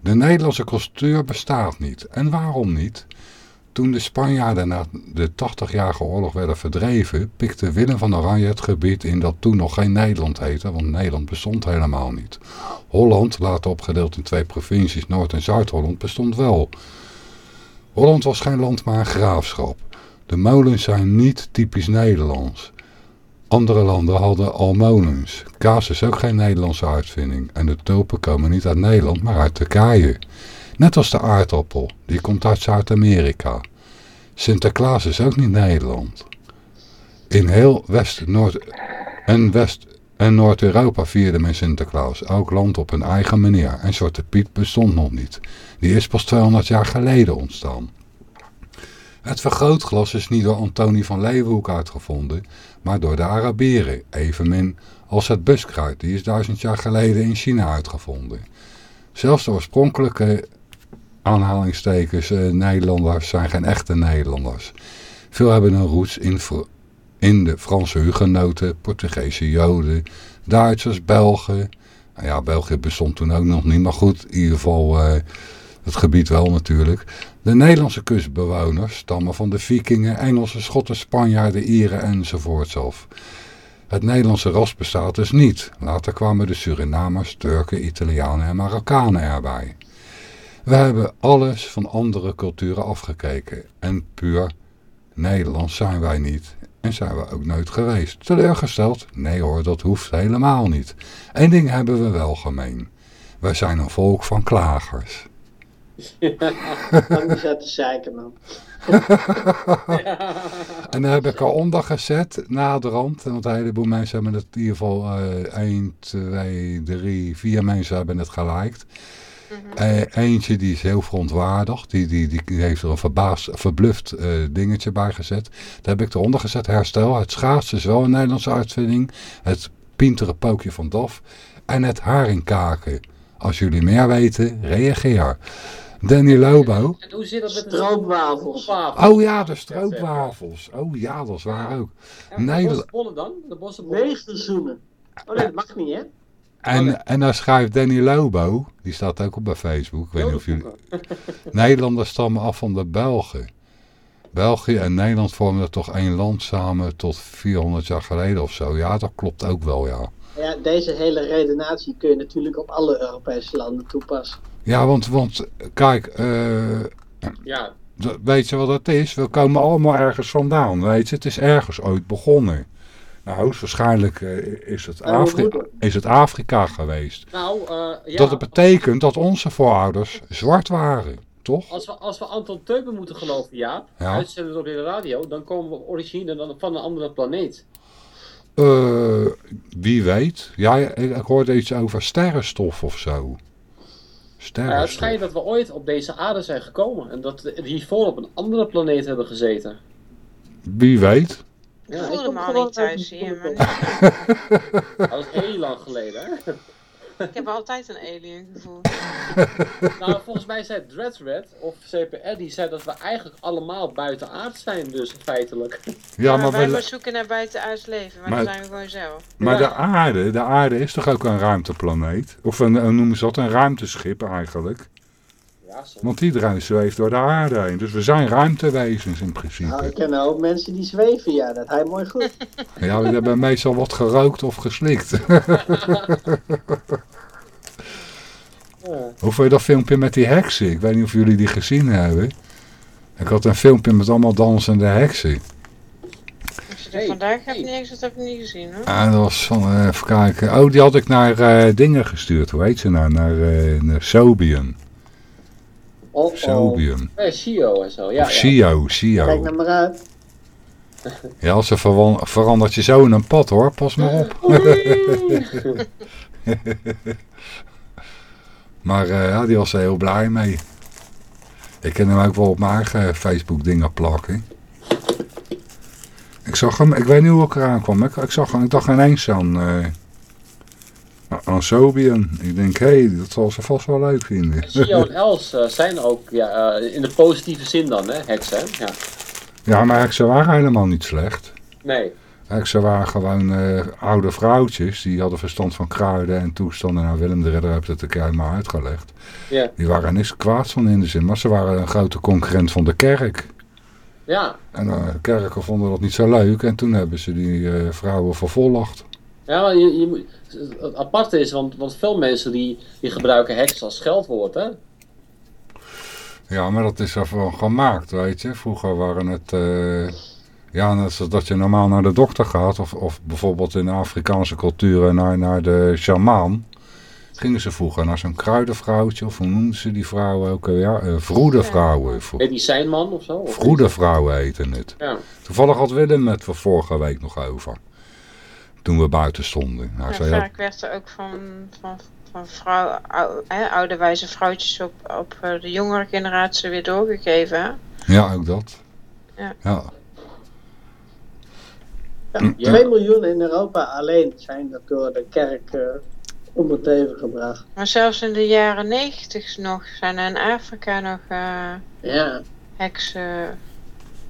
De Nederlandse cultuur bestaat niet. En waarom niet? Toen de Spanjaarden na de 80-jarige oorlog werden verdreven, pikte Willem van Oranje het gebied in dat toen nog geen Nederland heette, want Nederland bestond helemaal niet. Holland, later opgedeeld in twee provincies, Noord- en Zuid-Holland, bestond wel. Holland was geen land, maar een graafschap. De molens zijn niet typisch Nederlands. Andere landen hadden al molens. Kaas is ook geen Nederlandse uitvinding. En de tulpen komen niet uit Nederland, maar uit Turkije. Net als de aardappel, die komt uit Zuid-Amerika. Sinterklaas is ook niet Nederland. In heel West, Noord en West en Noord-Europa vierde men Sinterklaas. Elk land op een eigen manier. En Zwarte Piet bestond nog niet. Die is pas 200 jaar geleden ontstaan. Het vergrootglas is niet door Antonie van Leeuwenhoek uitgevonden, maar door de Arabieren, evenmin als het buskruid, die is duizend jaar geleden in China uitgevonden. Zelfs de oorspronkelijke aanhalingstekens eh, Nederlanders zijn geen echte Nederlanders. Veel hebben een roots in, in de Franse hugenoten, Portugese joden, Duitsers, Belgen. Nou ja, België bestond toen ook nog niet, maar goed, in ieder geval eh, het gebied wel natuurlijk. De Nederlandse kustbewoners stammen van de vikingen, Engelsen, Schotten, Spanjaarden, Ieren enzovoorts. Het Nederlandse ras bestaat dus niet. Later kwamen de Surinamers, Turken, Italianen en Marokkanen erbij. We hebben alles van andere culturen afgekeken. En puur Nederlands zijn wij niet. En zijn we ook nooit geweest. Teleurgesteld? Nee hoor, dat hoeft helemaal niet. Eén ding hebben we wel gemeen. Wij zijn een volk van klagers. Moet je te zeiken, man. En daar heb ik al onder gezet, naderhand. Want een heleboel mensen hebben het in ieder geval eh 1, 2, 3, 4 mensen hebben het geliked. Eh, eentje die is heel verontwaardigd. Die, die, die heeft er een verbaasd, verbluft eh, dingetje bij gezet. Daar heb ik eronder gezet. Herstel. Het schaatsen is wel een Nederlandse uitvinding. Het pintere pookje van DAF. En het haringkaken. Als jullie meer weten, reageer. Danny Lobo. En hoe zit dat met de Stroopwafels. Oh ja, de stroopwafels. Oh ja, dat is waar ook. En Nee, de dat- bossenbollen dan? De bossenbollen? Negen seizoenen. Oh nee, dat mag niet, hè? En, en dan schrijft Danny Lobo, die staat ook op bij Facebook. Ik weet niet of jullie... Nederlanders stammen af van de Belgen. België en Nederland vormden toch één land samen tot 400 jaar geleden of zo. Ja, dat klopt ook wel, ja. Ja, deze hele redenatie kun je natuurlijk op alle Europese landen toepassen. Ja, want, want kijk, eh, Ja, weet je wat het is? We komen allemaal ergens vandaan, weet je. Het is ergens ooit begonnen. Nou, hoogstwaarschijnlijk eh, is, het Afri- het? is het Afrika geweest. nou, eh, ja, Dat het betekent dat onze voorouders zwart waren, toch? als we, als we Anton Teuben moeten geloven, Ja. uitzenden op de radio, dan komen we origine dan van een andere planeet. Eh, wie weet. Ja, ik, hoorde iets over sterrenstof of zo. Ja, het Sterrenstof. schijnt dat we ooit op deze aarde zijn gekomen en dat we hiervoor op een andere planeet hebben gezeten. Wie weet. Ik Ja, ik voelde kom me al niet thuis uit hier. Maar Dat is heel lang geleden, hè? Ik heb altijd een alien gevoel. Nou, volgens mij zei Dreadred of CPR, die zei dat we eigenlijk allemaal buiten aard zijn, dus feitelijk. Ja, maar, wij we, maar zoeken naar buitenaards leven, maar, Maar- dat zijn we gewoon zelf. maar Ja. de aarde, de aarde is toch ook een ruimteplaneet? Of een, hoe noemen ze dat, een ruimteschip eigenlijk? Want iedereen zweeft door de aarde heen. Dus we zijn ruimtewezens in Nou, principe. ik ken ook mensen die zweven, ja, dat hij mooi goed. Ja, we hebben meestal wat gerookt of geslikt. Ja. Hoe vond je dat filmpje met die heksen? Ik weet niet of jullie die gezien hebben. Ik had een filmpje met allemaal dansende heksen. Als je er Hey, vandaag niks, dat heb ik niet gezien hoor. Ah, dat was van, eh, even kijken. Oh, die had ik naar eh, dingen gestuurd. Hoe heet ze nou? Naar, eh naar Sobium. Oh. Sobium. Nee, Shio en zo. Ja, of ja. Sio, Kijk Sio. nou maar uit. Ja, als ze verandert je zo in een pad hoor. Pas maar op. Maar eh, ja, die was er heel blij mee. Ik kan hem ook wel op mijn eigen Facebook dingen plakken. Ik zag hem, ik weet niet hoe ik eraan kwam. Ik, ik zag hem, ik dacht ineens aan, eh aan Sobian. Ik denk, hé, hey, dat zal ze vast wel leuk vinden. Shio en Els eh, zijn ook ja, eh, in de positieve zin dan, hè, heksen. Ja. Ja, maar heksen waren helemaal niet slecht. Nee. Heksen waren gewoon eh, oude vrouwtjes. Die hadden verstand van kruiden en toestanden. Nou, Willem de Ridder heeft het een keer helemaal uitgelegd. Ja. Die waren niks kwaads van in de zin. Maar ze waren een grote concurrent van de kerk. Ja. En de kerken vonden dat niet zo leuk. En toen hebben ze die eh, vrouwen vervolgd. Ja, maar je, je, moet- het aparte is, want, want veel mensen die, die gebruiken heks als scheldwoord, hè? Ja, maar dat is ervan gemaakt, weet je. Vroeger waren het... eh, ja, net zoals dat je normaal naar de dokter gaat. Of, of bijvoorbeeld in de Afrikaanse culturen naar, naar de shamaan. Gingen ze vroeger naar zo'n kruidenvrouwtje. Of hoe noemden ze die vrouwen ook? Ja, uh, vroedevrouwen. Vro- Medicijnman of zo? Of Vroedevrouwen heten het. Ja. Toevallig had Willem het er vorige week nog over. Toen we buiten stonden. Nou, Ja, vaak werd er ook van, van, van vrouw, ou, hè, oude wijze vrouwtjes op, op eh, de jongere generatie weer doorgegeven. Hè? ja, ook dat. Ja. ja. Ja, 2 miljoen in Europa alleen zijn dat door de kerk eh om het leven gebracht. Maar zelfs in de jaren negentig nog zijn er in Afrika nog eh, Ja, heksen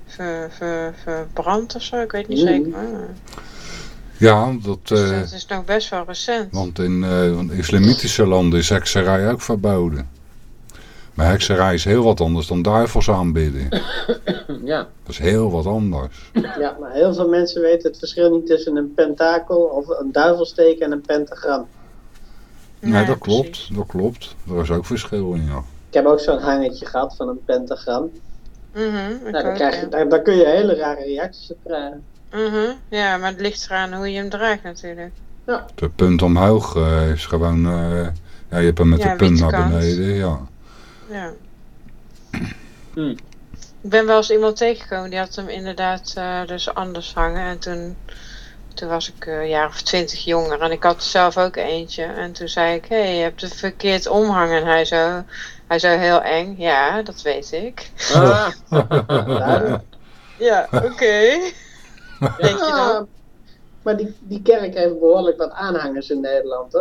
ver, ver, verbrand of zo, ik weet niet Mm. zeker. maar, Ja, dat, dus eh, dat is nog best wel recent. want in eh, want islamitische landen is hekserij ook verboden. Maar hekserij is heel wat anders dan duivels aanbidden. ja. Dat is heel wat anders. ja, maar heel veel mensen weten het verschil niet tussen een pentakel of een duivelsteek en een pentagram. Nee, Ja, dat klopt. precies. Dat klopt. Er is ook verschil in, ja. Ik heb ook zo'n hangetje gehad van een pentagram. Ik Nou, dan, krijg je, daar, daar kun je hele rare reacties op krijgen. Mhm, ja, maar het ligt eraan hoe je hem draagt natuurlijk. De punt omhoog eh, is gewoon... eh, ja, je hebt hem met Ja, de punt naar kant. beneden, ja. Ja. Hm. Ik ben wel eens iemand tegengekomen die had hem inderdaad eh, dus anders hangen. En toen, toen was ik eh, een jaar of twintig jonger en ik had er zelf ook eentje. En toen zei ik, hé, hey, je hebt het verkeerd omhangen. En hij zo, hij zo heel eng. Ja, dat weet ik. Ah. Ja, oké. Denk je Ja, dan? maar die, die kerk heeft behoorlijk wat aanhangers in Nederland, hè?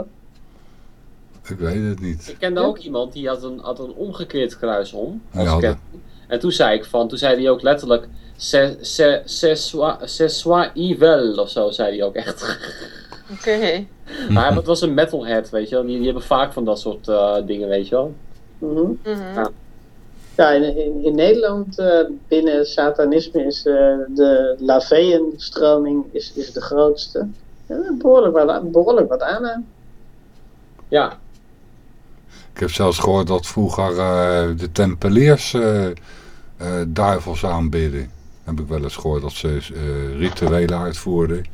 Ik weet het niet. ik kende ook iemand die had een, had een omgekeerd kruis om. Ja. En toen zei ik van, toen zei hij ook letterlijk, se, se, se, evil of zo, zei hij ook echt. Oké. maar het was een metalhead, weet je wel. Die, die hebben vaak van dat soort eh, dingen, weet je wel. Mhm. Mhm. Ja. Ja, in, in, in Nederland eh, binnen satanisme is eh, de Laveën-stroming is, is de grootste. Ja, behoorlijk wat, behoorlijk wat aan. Ja, Ik heb zelfs gehoord dat vroeger eh, de tempeliers duivels aanbidden. Heb ik wel eens gehoord dat ze eh, rituelen uitvoerden.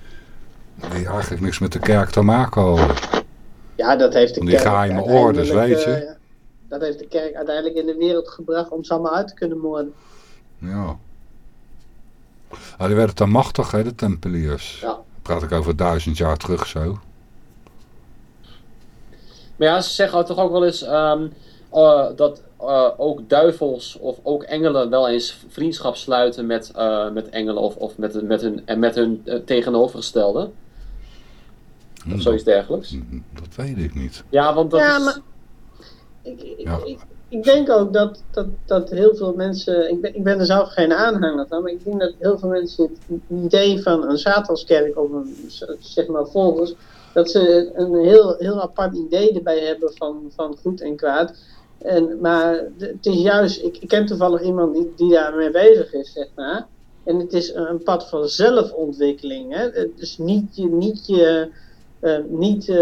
Die eigenlijk niks met de kerk te maken hadden. Ja, dat heeft de die kerk geheime uiteindelijk, ordes, weet je. Dat heeft de kerk uiteindelijk in de wereld gebracht om ze allemaal uit te kunnen moorden. Ja. Ah, die werden te machtig, hè, de tempeliers. Ja. Praat ik over duizend jaar terug zo. Maar ja, ze zeggen toch ook wel eens ehm, eh, dat eh, ook duivels of ook engelen wel eens vriendschap sluiten met, eh, met engelen of, of met, met hun, en met hun tegenovergestelde. Of zoiets dergelijks. Hm, Dat weet ik niet. Ja, want dat Ja, is... maar ik, ik, Ja. ik, ik denk ook dat, dat, dat heel veel mensen, ik ben, ik ben er zelf geen aanhanger van, maar ik denk dat heel veel mensen het idee van een Satanskerk of een, zeg maar, volgers, dat ze een heel, heel apart idee erbij hebben van, van goed en kwaad. En, maar het is juist, ik, ik ken toevallig iemand die, die daarmee bezig is, zeg maar. En het is een, pad van zelfontwikkeling. Hè? Het is niet je, niet je, eh, niet, eh,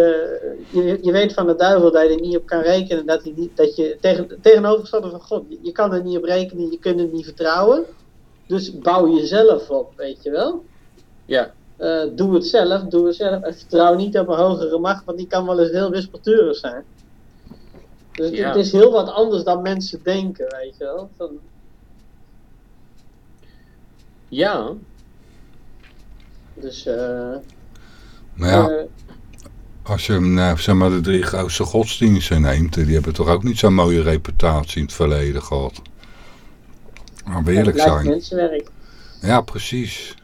je, je weet van de duivel dat je er niet op kan rekenen. Dat, hij niet, dat je tegen, tegenovergestelde van God, je, kan er niet op rekenen, je kunt er niet vertrouwen. Dus bouw jezelf op, weet je wel. Ja, Eh, doe het zelf, doe het zelf. En vertrouw niet op een hogere macht, want die kan wel eens heel wispelturig zijn. Dus het- Ja. het is heel wat anders dan mensen denken, weet je wel. Van, ja. dus, eh, Maar ja, als je nou, zeg maar, de drie grootste godsdiensten neemt, die hebben toch ook niet zo'n mooie reputatie in het verleden gehad. Maar eerlijk zijn. mensenwerk. Ja, precies.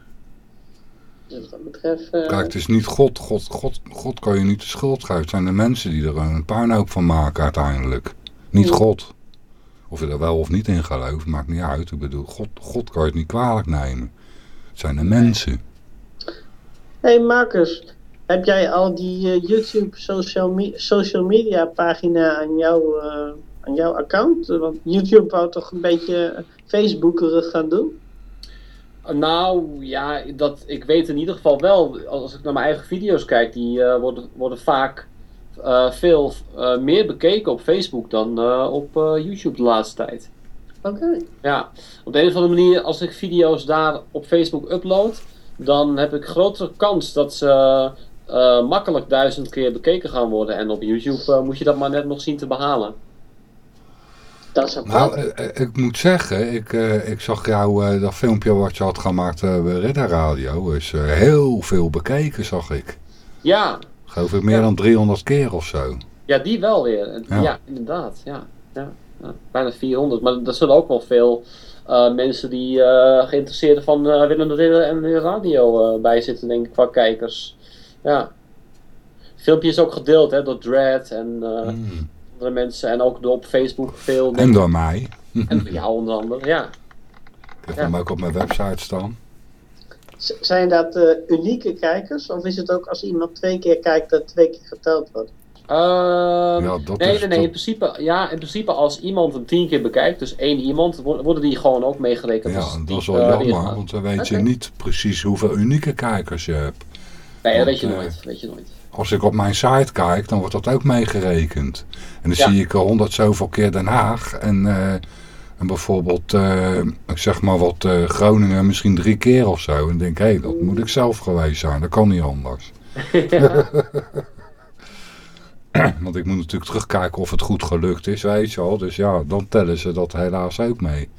Dus wat betreft. eh, Kijk, het is niet God. God, God. God kan je niet de schuld geven. Het zijn de mensen die er een puinhoop van maken uiteindelijk. Niet. God. Of je er wel of niet in gelooft, maakt niet uit. Ik bedoel, God, God kan je het niet kwalijk nemen. Het zijn de mensen. hey Marcus, heb jij al die eh, YouTube social, me- social media pagina aan, jou, eh, aan jouw account? Eh, Want YouTube wou toch een beetje Facebookerig gaan doen? Nou, ja, dat, ik weet in ieder geval wel, als ik naar mijn eigen video's kijk, die eh, worden, worden vaak eh, veel eh, meer bekeken op Facebook dan eh, op eh, YouTube de laatste tijd. Oké. Ja, op de een of andere manier, als ik video's daar op Facebook upload, dan heb ik grotere kans dat ze eh, makkelijk duizend keer bekeken gaan worden. En op YouTube eh, moet je dat maar net nog zien te behalen. Dat is apart. Nou, eh, ik moet zeggen, ik, ik zag jou, dat filmpje wat je had gemaakt bij Ridder Radio, is heel veel bekeken, zag ik. Ja, Geloof ik meer Ja. dan 300 keer of zo. Ja, die wel weer. Ja. Ja, inderdaad. Ja. Ja. Bijna 400. Maar er zullen ook wel veel mensen die eh geïnteresseerd van eh Willem de Ridder en de radio bij zitten, denk ik, qua kijkers. Ja. Het filmpje is ook gedeeld hè, door Dread en eh, Mm. andere mensen. En ook door op Facebook veel. En door mij. En door jou onder andere, ja. Ik heb Ja. hem ook op mijn website staan. Z- Zijn dat eh, unieke kijkers? Of is het ook als iemand twee keer kijkt dat twee keer geteld wordt? Ehm, Ja, dat nee, is nee, nee. In principe, ja, in principe als iemand hem tien keer bekijkt, dus één iemand, wo- worden die gewoon ook meegerekend. Ja, die, dat is wel eh, jammer, want dan weet je niet precies hoeveel unieke kijkers je hebt. Nee, dat weet je eh, nooit. Weet je nooit. Als ik op mijn site kijk, dan wordt dat ook meegerekend. En dan Ja. zie ik er honderd zoveel keer Den Haag. En, eh, en bijvoorbeeld, eh, ik zeg maar wat, Groningen misschien drie keer of zo. En denk hé, dat moet ik zelf geweest zijn. Dat kan niet anders. Want ik moet natuurlijk terugkijken of het goed gelukt is, weet je wel. Dus ja, dan tellen ze dat helaas ook mee.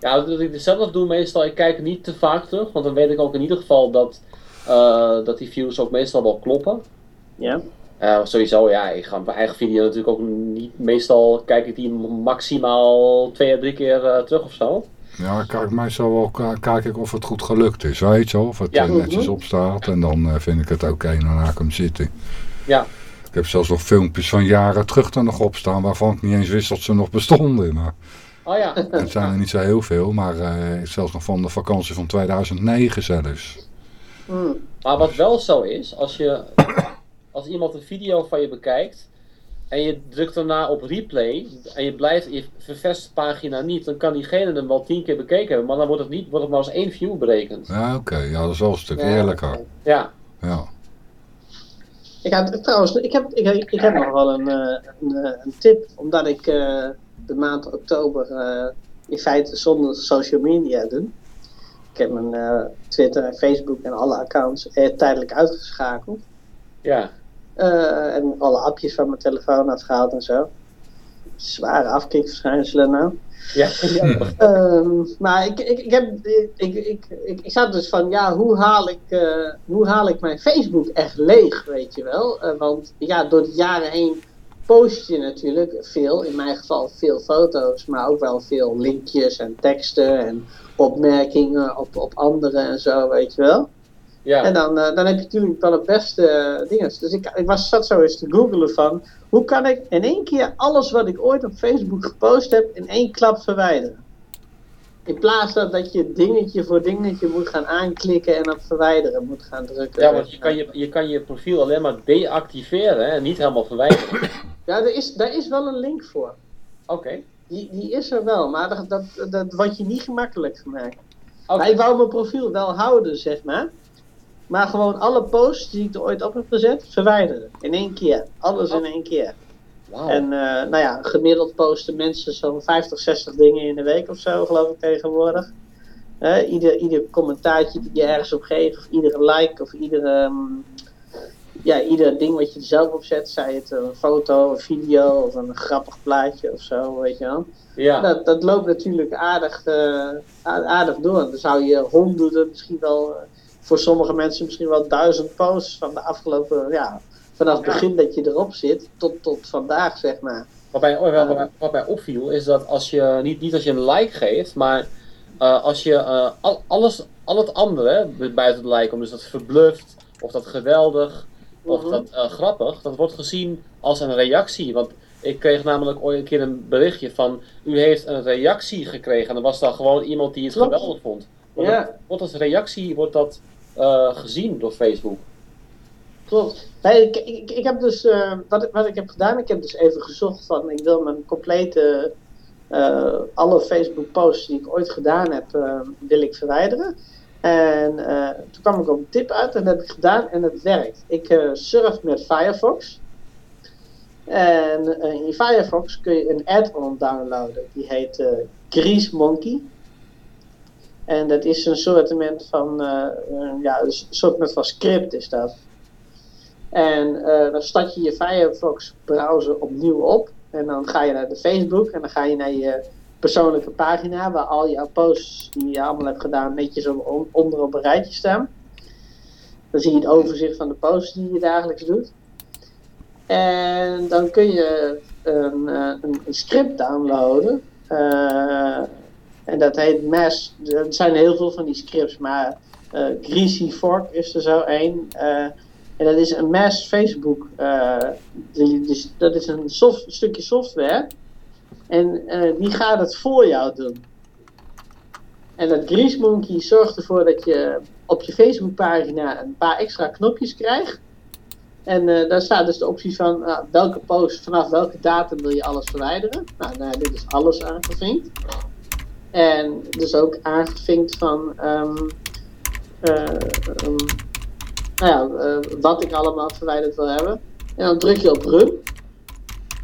Ja, wat ik zelf doe meestal, ik kijk niet te vaak terug, want dan weet ik ook in ieder geval dat, dat die views ook meestal wel kloppen. Ja. Eh, sowieso, ja, ik ga mijn eigen video natuurlijk ook niet, meestal kijk ik die maximaal twee à drie keer eh, terug of zo. Ja, ik kijk meestal wel kijk ik of het goed gelukt is, weet je wel. Of het Ja. eh, netjes Mhm. op staat. En dan eh, vind ik het oké en dan laat ik hem zitten. Ja. Ik heb zelfs nog filmpjes van jaren terug er nog op staan waarvan ik niet eens wist dat ze nog bestonden. Maar Oh ja, het zijn er niet zo heel veel, maar eh, zelfs nog van de vakantie van 2009 zelfs. Hmm. maar wat wel zo is, als je, als iemand een video van je bekijkt en je drukt daarna op replay en je blijft, je vervest de pagina niet, dan kan diegene hem wel tien keer bekeken hebben, maar dan wordt het niet, wordt het maar als één view berekend. Ja, oké. Ja, dat is wel een stuk Ja, eerlijker. Ja, Ja. Ik had, trouwens, ik heb, ik, ik heb nog wel een, eh, een, eh, een tip, omdat ik eh, de maand oktober eh, in feite zonder social media doe. Ik heb mijn eh, Twitter en Facebook en alle accounts eh, tijdelijk uitgeschakeld. ja. Eh, en alle appjes van mijn telefoon afgehaald en zo. Zware afkikverschijnselen nou. Ja, ja. Ehm, maar ik, ik, ik, heb, ik, ik, ik, ik, ik zat dus van, ja, hoe haal ik, eh, hoe haal ik mijn Facebook echt leeg, weet je wel? Eh, want ja, door de jaren heen post je natuurlijk veel, in mijn geval veel foto's, maar ook wel veel linkjes en teksten en opmerkingen op, op anderen en zo, weet je wel? Ja. En dan, eh, dan heb je natuurlijk wel het beste eh, dingen. Dus ik, ik was, zat zo eens te googelen van... Hoe kan ik in één keer alles wat ik ooit op Facebook gepost heb... in één klap verwijderen? In plaats van dat je dingetje voor dingetje moet gaan aanklikken... en op verwijderen moet gaan drukken. Ja, want je kan je, je kan je profiel alleen maar deactiveren en niet helemaal verwijderen. Ja, er is, daar is wel een link voor. Oké. Die, die is er wel, maar dat, dat, dat wordt je niet gemakkelijk gemaakt. Maar ik wou mijn profiel wel houden, zeg maar. Maar gewoon alle posts die ik er ooit op heb gezet, verwijderen. In één keer. Alles in één keer. Wauw. En eh, nou ja, gemiddeld posten mensen zo'n 50, 60 dingen in de week of zo, geloof ik tegenwoordig. Eh, ieder, ieder commentaartje die je ergens op geeft, of iedere like, of iedere, ehm, ja, ieder ding wat je er zelf op zet, zij het een foto, een video of een grappig plaatje of zo, weet je wel. Ja. Dat, dat loopt natuurlijk aardig, eh, aardig door. Dan zou je honderden, misschien wel eh, voor sommige mensen misschien wel duizend posts van de afgelopen, ja, vanaf het begin dat je erop zit tot, tot vandaag, zeg maar. Wat mij, wat, mij, wat mij opviel is dat als je niet, niet als je een like geeft, maar eh, als je al, alles, al het andere buiten het like, om dus dat verbluft of dat geweldig of Mhm. dat eh, grappig, dat wordt gezien als een reactie. Want ik kreeg namelijk ooit een keer een berichtje van u heeft een reactie gekregen en dan was dan gewoon iemand die het Klopt. geweldig vond. Ja. dat, wordt als reactie wordt dat eh, gezien door Facebook. Klopt. Nee, ik, ik, ik heb dus, eh, wat, wat ik heb gedaan, ik heb dus even gezocht van, ik wil mijn complete, alle Facebook posts die ik ooit gedaan heb, wil ik verwijderen. En eh, toen kwam ik op een tip uit en dat heb ik gedaan en het werkt. Ik eh, surf met Firefox. En eh, in Firefox kun je een add-on downloaden. Die heet Grease Monkey. En dat is een soort van, ja, een soort van script is dat. En dan start je je Firefox browser opnieuw op. En dan ga je naar de Facebook en dan ga je naar je persoonlijke pagina waar al jouw posts die je allemaal hebt gedaan netjes onder op een rijtje staan. Dan zie je het overzicht van de posts die je dagelijks doet. En dan kun je een, eh, een, script downloaden. Eh, en dat heet Mass. Er zijn heel veel van die scripts, maar eh, Greasy Fork is er zo één. En dat is een mass Facebook. die, dus dat is een soft, stukje software. En eh, die gaat het voor jou doen. En dat Grease Monkey zorgt ervoor dat je op je Facebookpagina een paar extra knopjes krijgt. En eh, daar staat dus de optie van nou, welke post, vanaf welke datum wil je alles verwijderen. Nou, dit is alles aangevinkt. En dus ook aangevinkt van ehm, eh, ehm, nou ja, eh, wat ik allemaal verwijderd wil hebben. En dan druk je op run.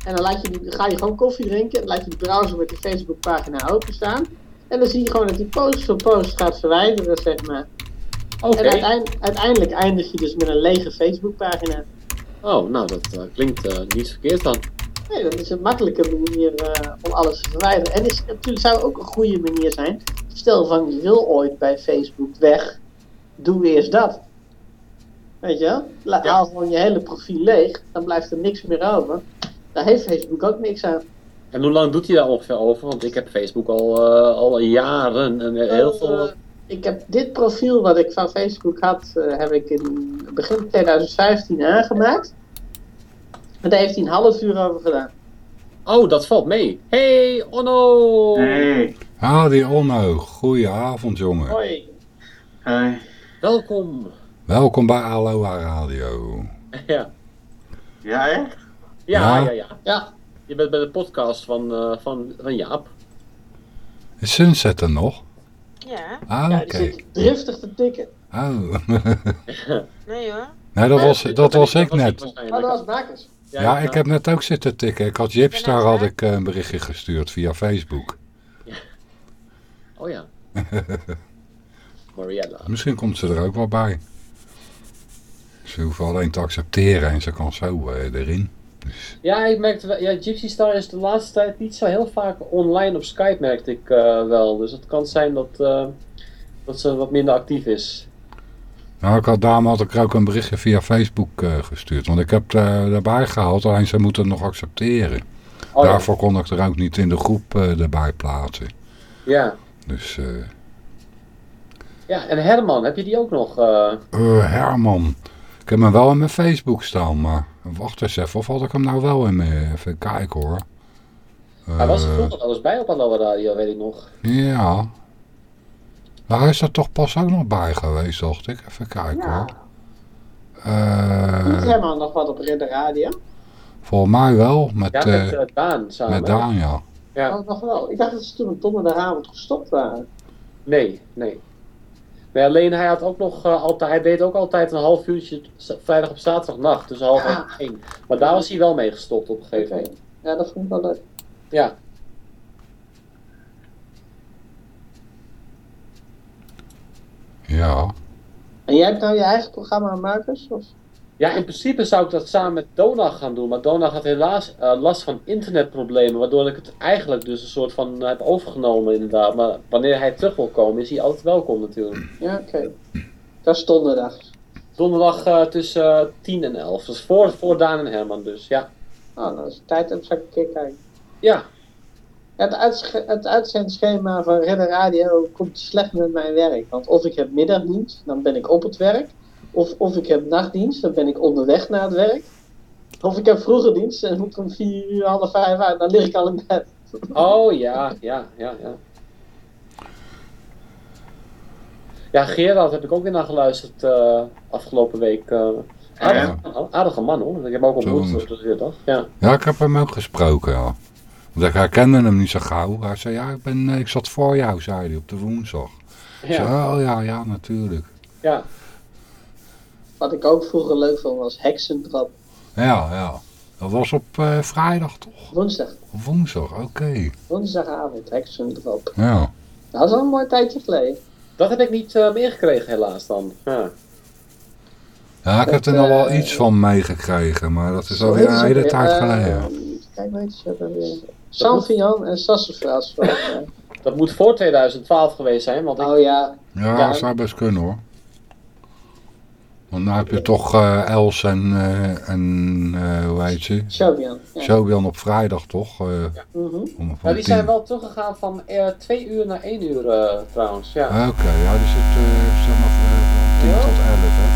En dan, laat je die, ga je gewoon koffie drinken. En dan laat je de browser met de Facebookpagina openstaan. En dan zie je gewoon dat die post voor post gaat verwijderen, zeg maar. Oké. En uiteind- uiteindelijk eindig je dus met een lege Facebookpagina. Oh, nou dat eh, klinkt eh, niet verkeerd dan. Nee, dat is een makkelijke manier eh, om alles te verwijderen. En is, natuurlijk zou ook een goede manier zijn. Stel van je wil ooit bij Facebook weg. Doe eerst dat. Weet je wel? Ja. Haal gewoon je hele profiel leeg. Dan blijft er niks meer over. Daar heeft Facebook ook niks aan. En hoe lang doet hij daar ongeveer over? Want ik heb Facebook al, eh, al jaren en heel veel. Eh, ik heb dit profiel wat ik van Facebook had, eh, heb ik in begin 2015 aangemaakt. En daar heeft hij een half uur over gedaan. Oh, dat valt mee. Hey, Onno! Hey, Ah, die Onno. Goedenavond, jongen. Hoi. hi. Welkom. Welkom bij Aloha Radio. ja. Ja, echt? Ja, Ja. ja, ja, Je bent bij de podcast van, eh, van, van Jaap. Is Sunset er nog? Ja, Ah, ja zit driftig te tikken. Oh. nee hoor. nee, dat was, dat was ik net. Oh, dat was Makers. Ja, ik heb net ook zitten tikken. Ik had Jipstar had ik eh, een berichtje gestuurd via Facebook. Oh ja. Mariella. Misschien komt ze er ook wel bij. Ze hoeven alleen te accepteren en ze kan zo eh, erin. Ja, ik merkte wel, ja, Gypsy Star is de laatste tijd niet zo heel vaak online op Skype, merkte ik eh, wel. Dus het kan zijn dat, eh, dat ze wat minder actief is. nou, ik had, daarom had ik ook een berichtje via Facebook eh, gestuurd. Want ik heb het erbij gehaald, alleen ze moeten het nog accepteren. Oh, ja. Daarvoor kon ik er ook niet in de groep erbij plaatsen. Ja. Dus Ja, en Herman, heb je die ook nog? Herman. Ik heb hem wel in mijn Facebook staan, maar wacht eens even. Of had ik hem nou wel in. Even kijken hoor. Hij was er Eh, vroeger wel eens bij op Aloha Radio, weet ik nog. Ja. Maar hij is er toch pas ook nog bij geweest, dacht ik. Even kijken Ja. hoor. Eh, Doet Herman nog wat op Ridder Radio? volgens mij wel, met, Ja, eh, met eh, Daan samen. met Daan, ja. Ja, Oh, nog wel. Ik dacht dat ze toen op donderdagavond gestopt waren. nee, nee. Maar alleen hij had ook nog eh, altijd, hij deed ook altijd een half uurtje vrijdag op zaterdagnacht, dus half Ja. één. Maar daar was hij wel mee gestopt op een gegeven moment. Ja, dat vond ik wel leuk. Ja, Ja. En jij hebt nou je eigen programma, Marcus? Of? Ja, in principe zou ik dat samen met Donag gaan doen, maar Donag had helaas eh, last van internetproblemen, waardoor ik het eigenlijk dus een soort van eh, heb overgenomen inderdaad. Maar wanneer hij terug wil komen, is hij altijd welkom natuurlijk. Ja, oké. Dat is donderdag. Donderdag eh, tussen eh, 10 en 11, dus voor, voor Daan en Herman dus, ja. Oh, nou, als ik tijd heb, zal ik een keer kijken. Ja, het, het uitzendschema van Ridder Radio komt slecht met mijn werk. Want of ik heb middagdienst, dan ben ik op het werk. Of, of ik heb nachtdienst, dan ben ik onderweg naar het werk. Of ik heb vroege dienst en moet ik om vier uur, half vijf uit, dan lig ik al in bed. oh ja, ja, ja, ja. Ja, Gerard heb ik ook weer naar geluisterd eh, afgelopen week. eh aardige, aardige man hoor, ik heb hem ook ontmoet op de zitdag. Ja. Ja, ik heb hem ook gesproken, ja. Want ik herkende hem niet zo gauw. Hij zei, ja, ik, ben, eh, ik zat voor jou, zei hij, op de woensdag. Zei, Ja, oh ja, ja, natuurlijk. ja. Wat ik ook vroeger leuk vond was heksentrap. Ja, ja. Dat was op eh, vrijdag toch? Woensdag, woensdag, oké. woensdagavond, heksentrap. Ja. Dat is al een mooi tijdje geleden. Dat heb ik niet eh, meegekregen helaas dan. Ja. Ja, ik heb er nog wel eh, iets van meegekregen, maar dat is alweer een hele tijd geleden. Kijk, wat er weer. Sanfian en Sassafras. Dat moet voor 2012 geweest zijn, want ik, Oh ja, Ja, Ja. dat zou best kunnen hoor. Want nu heb je toch eh, Els en, eh, en eh, hoe heet ze? Shobian. Ja. Shobian op vrijdag toch? Eh, Mhm. om, van ja, die tien- zijn wel teruggegaan van eh, twee uur naar één uur eh, trouwens. Ja. Ah, Oké, ja, dus het uh, zeg maar van van 10 Ja. tot 11 hè,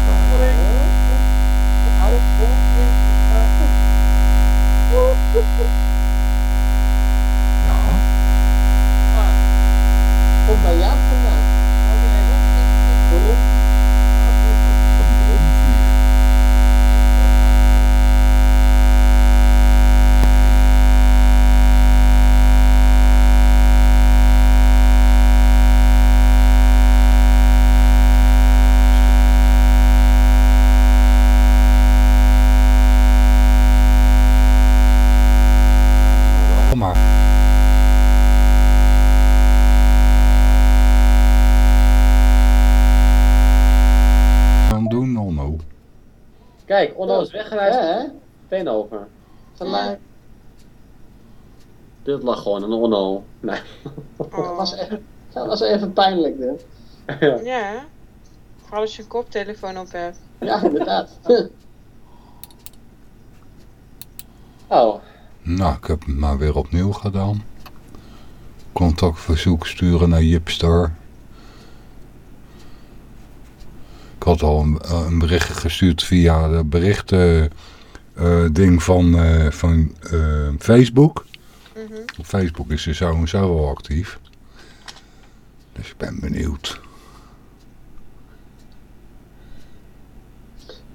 Onno is weg en hij is Ja, hè? meteen over. Gelijk. Dit lag gewoon een Onno. Nee. Dat Oh. was even, dat was even pijnlijk, dit. Ja, hè? Vooral als je een koptelefoon op hebt. Ja, inderdaad. Oh, Nou, ik heb het maar weer opnieuw gedaan. Contactverzoek sturen naar Jipster. Ik had al een, eh, een bericht gestuurd via de berichten eh, ding van, eh, van eh, Facebook. Mhm. Op Facebook is ze zo en zo wel actief. Dus ik ben benieuwd.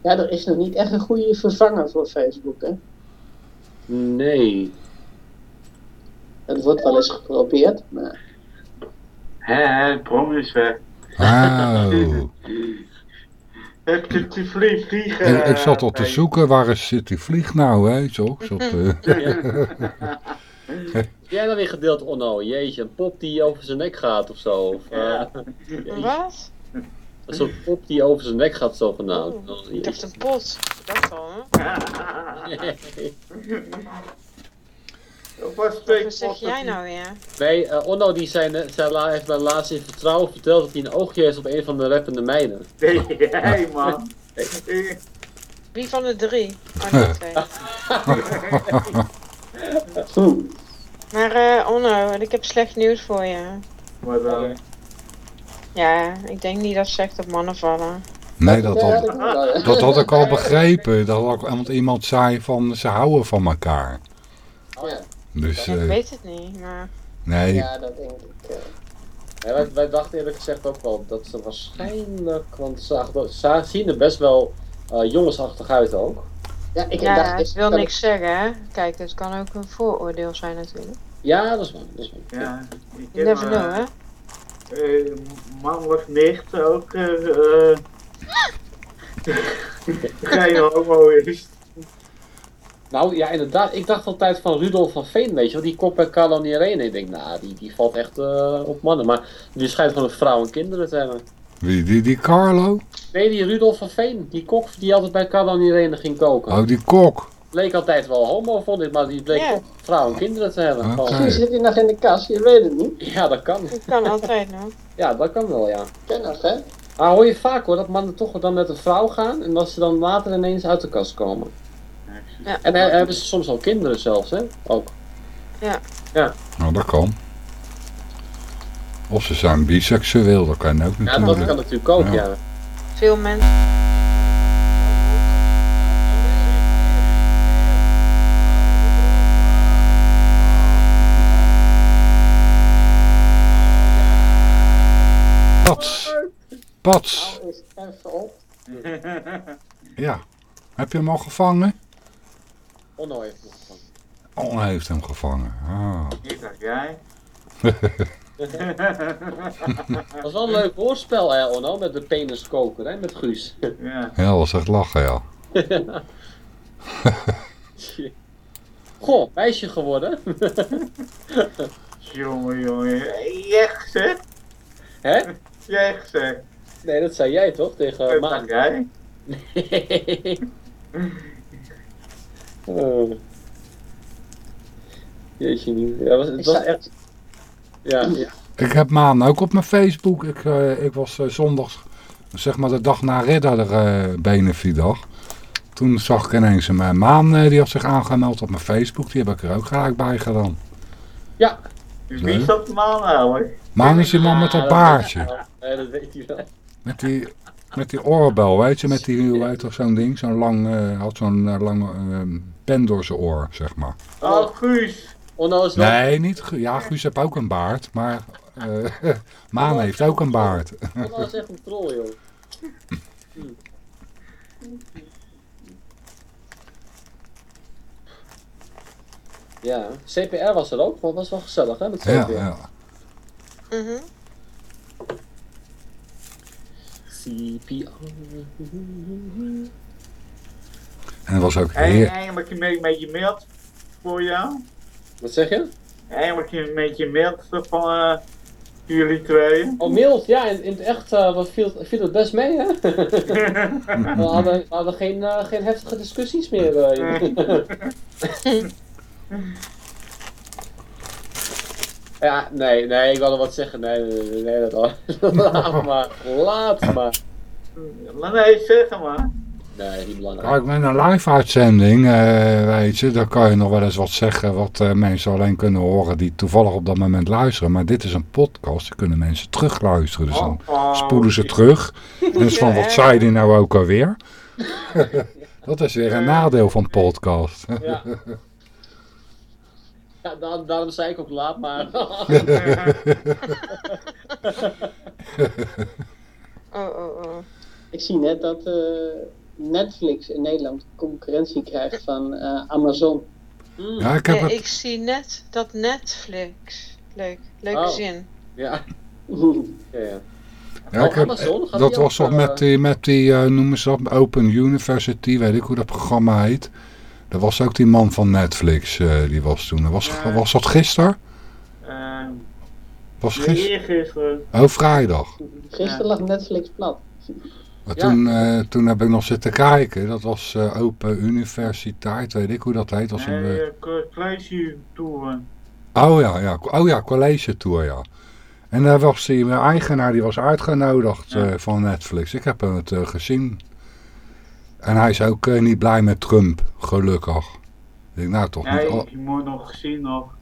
Ja, er is nog niet echt een goede vervanger voor Facebook, hè. nee. Het wordt wel eens geprobeerd, maar... Hé, hé, Brom is weg. Oh. Vliegen. ik, ik zat al te eh, zoeken, waar is, zit die vlieg nou, hè? Zo, ik zat, eh, Jij dan weer gedeeld Onno? Jeetje, een pop die over zijn nek gaat of zo. Of, eh, Ja. Wat? Een soort pop die over zijn nek gaat zogenaamd. Oh, ik dacht een pot. Dat al, hè? Wat zeg jij nou weer? Nee, eh, Onno die zijn, eh, zijn la- heeft mij laatst in vertrouwen verteld dat hij een oogje heeft op een van de rappende meiden. Nee, jij man. Nee. Eh, Wie van de drie? Oh, nee, twee. Maar, eh, Onno, ik heb slecht nieuws voor je. Maar dan. Ja, ik denk niet dat ze echt op mannen vallen. Nee, dat, had, dat ja. dat had ik al begrepen. Dat had, want iemand zei van ze houden van elkaar. Oh ja. Dus ik eh, weet het niet, maar... nee, Ja, dat denk ik. eh. Ja, wij, wij dachten eerlijk gezegd ook wel dat ze waarschijnlijk, want ze, zagen- ze zien er best wel eh, jongensachtig uit ook. Ja, ik Ja, dacht, het wil dat- niks zeggen, hè. Kijk, het kan ook een vooroordeel zijn natuurlijk. Ja, dat is wel. Dat is wel. Ja, ik never know, hè. eh, mannelijk nicht ook eh, eh, geen homo is. Nou ja, inderdaad. Ik dacht altijd van Rudolf van Veen, weet je wel, die kop bij Carlo Nierene. Ik denk, nou, die, die valt echt eh, op mannen. Maar die schijnt gewoon een vrouw en kinderen te hebben. wie, die, die Carlo? Nee, die Rudolf van Veen, die kok die altijd bij Carlo Nierene ging koken. Oh, die kok. Bleek altijd wel homo, vond ik, maar die bleek Ja. toch vrouw en kinderen te hebben. Misschien zit hij nog in de kast, je weet het niet. Ja, dat kan. Het kan altijd nog. Ja, dat kan wel, ja. Ken nog, hè? Maar hoor je vaak hoor, dat mannen toch dan met een vrouw gaan en dat ze dan later ineens uit de kast komen. Ja. En eh, hebben ze soms al kinderen zelfs, hè? Ook. Nou, dat kan. Of ze zijn biseksueel, dat kan ook Ja, dat natuurlijk. kan natuurlijk ook, Ja. ja. Veel mensen... Pats. Pats. Is even op. Ja. Heb je hem al gevangen? Onno heeft van. Oh, hij heeft hem gevangen. Ah. Ik dacht jij. Dat was wel een leuk woordspel, hè, Onno, met de peniskoker, hè, met Guus. Ja. Ja, dat was echt lachen, ja. Goh, meisje geworden. Jongen, jongen. Jecht. Hè? Jecht zeg. Nee, dat zei jij toch tegen Dat Maan? jij. oh. Jeetje niet. Ja, was, het Ik was echt... Ja, ja. Ik heb Maan ook op mijn Facebook. Ik, eh, ik was eh, zondag, zeg maar de dag na Ridder eh Benefietdag. Toen zag ik ineens een eh, Maan, eh, die had zich aangemeld op mijn Facebook. Die heb ik er ook gelijk bij gedaan. ja. Dus wie is dat de man eigenlijk? Maan is die man met dat baardje. Nee, dat weet hij wel. Met die, met die oorbel, weet je, met die, hoe heet zo'n ding? Zo'n lang, eh, had zo'n eh, lange eh, pen door zijn oor, zeg maar. Oh, Guus. Nee, niet, Gu- ja, Guus heeft ook een baard, maar eh, Maan heeft ook een baard. Onno is echt een troll, joh. Hm. Ja, CPR was er ook, maar was wel gezellig hè, met CPR. Ja, ja. Mhm. CPR. En dat was ook Hey, heer. eigenlijk een beetje- beetje mild voor jou. Wat zeg je? Eigenlijk een beetje mild van eh, jullie tweeën. Oh, mild, ja, in, in het echt eh, wat viel, viel het best mee, hè? we hadden, we hadden geen, eh, geen heftige discussies meer. ja, nee, nee, ik wilde wat zeggen. Nee, nee, nee, nee dat laat maar. Laat maar. Maar nee, zeg maar. Nee, niet belangrijk. Kijk, met een live uitzending, eh, weet je, dan kan je nog wel eens wat zeggen wat eh, mensen alleen kunnen horen die toevallig op dat moment luisteren. Maar dit is een podcast, dan kunnen mensen terugluisteren. Dus dan Oh, spoelen ze terug. En dus van, wat zei die nou ook alweer? dat is weer een nadeel van podcast. Ja. Ja, daar- daarom zei ik ook laat maar. Oh, oh, oh. Ik zie net dat eh, Netflix in Nederland concurrentie krijgt van eh, Amazon. Mm, Ja, ik heb Nee, het... ik zie net dat Netflix. Leuk, leuke Oh. zin. ja, ja, ja. Ja, ik heb, Amazon, gaat dat was toch eh, met die, met die eh, noemen ze dat, Open University, weet ik hoe dat programma heet. Dat was ook die man van Netflix, eh, die was toen. Was, Ja. was dat gisteren? Eh, Was gisteren? Oh, vrijdag. Gisteren lag Netflix plat. Maar Ja. toen, eh, toen heb ik nog zitten kijken. Dat was eh, Open Universiteit, weet ik hoe dat heet. Dat was een, Nee, co- college toeren. oh ja, ja, oh ja, college tour, ja. En daar was die eigenaar, die was uitgenodigd Ja. eh, van Netflix. Ik heb hem het eh, gezien. En hij is ook eh, niet blij met Trump, gelukkig. Ik denk, nou toch Nee, niet. Oh, je moet nog zien nog.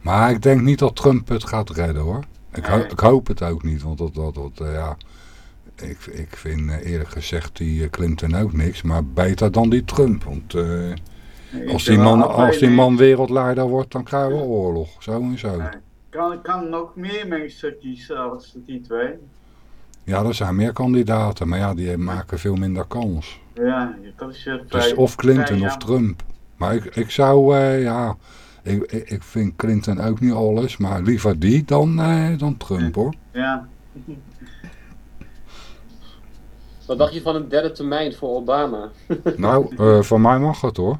Maar ik denk niet dat Trump het gaat redden hoor. Ik, ho- ik hoop het ook niet, want dat, dat, dat eh, ja... Ik, ik vind eh, eerlijk gezegd die Clinton ook niks, maar beter dan die Trump. Want als, die man, als die man wereldleider wordt, dan krijgen we oorlog. Zo en zo. Nee. Kan, kan nog meer mensen kiezen als die twee. Ja, er zijn meer kandidaten, maar ja, die maken veel minder kans. Ja, dat is Dus of Clinton of. Trump. Maar ik, ik zou, eh, ja, ik, ik, vind Clinton ook niet alles, maar liever die dan, eh, dan Trump hoor. Ja, Wat dacht je van een derde termijn voor Obama? Nou, eh voor mij mag het hoor.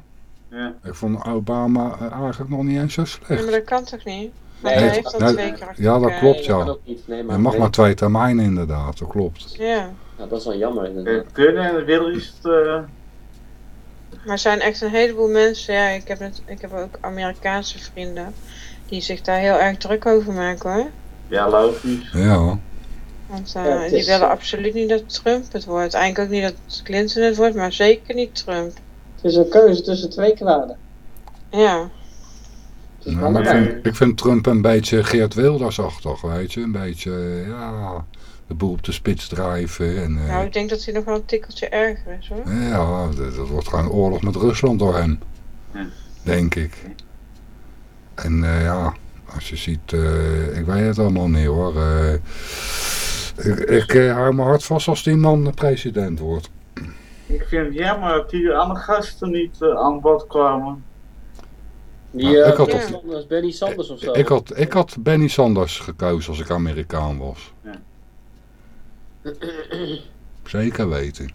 ja. Ik vond Obama eigenlijk nog niet eens zo Ja, slecht. maar dat kan toch niet? Nee, hij dat- heeft nee, twee keer ja, dat klopt, ja. dat kan ook niet. Nee, maar, Je mag nee. maar twee termijnen inderdaad, dat klopt. Ja, Ja, dat is wel jammer. Eh, inderdaad. Kunnen en wil is het... eh, maar er zijn echt een heleboel mensen, ja, ik heb, het, ik heb ook Amerikaanse vrienden, die zich daar heel erg druk over maken hoor. ja, logisch. Ja, Want eh, Ja, die willen eh, absoluut niet dat Trump het wordt. Eigenlijk ook niet dat Clinton het wordt, maar zeker niet Trump. Het is een keuze tussen twee kwaden. Ja, Nou, ik, vind, ik vind Trump een beetje Geert Wilders-achtig, weet je. Een beetje, ja, de boel op de spits drijven. En, eh, nou ik denk dat hij nog wel een tikkeltje erger is hoor. ja, dat, dat wordt gewoon oorlog met Rusland door hem. Ja. Denk ik. En eh, ja, als je ziet, eh, ik weet het allemaal niet hoor. Eh, ik ik hou me hard vast als die man de president wordt. Ik vind het jammer dat die andere gasten niet aan bod kwamen. Die, Nou, ik had op- Sanders, of zo. Ik had, ik had Benny Sanders gekozen als ik Amerikaan was. Zeker weten.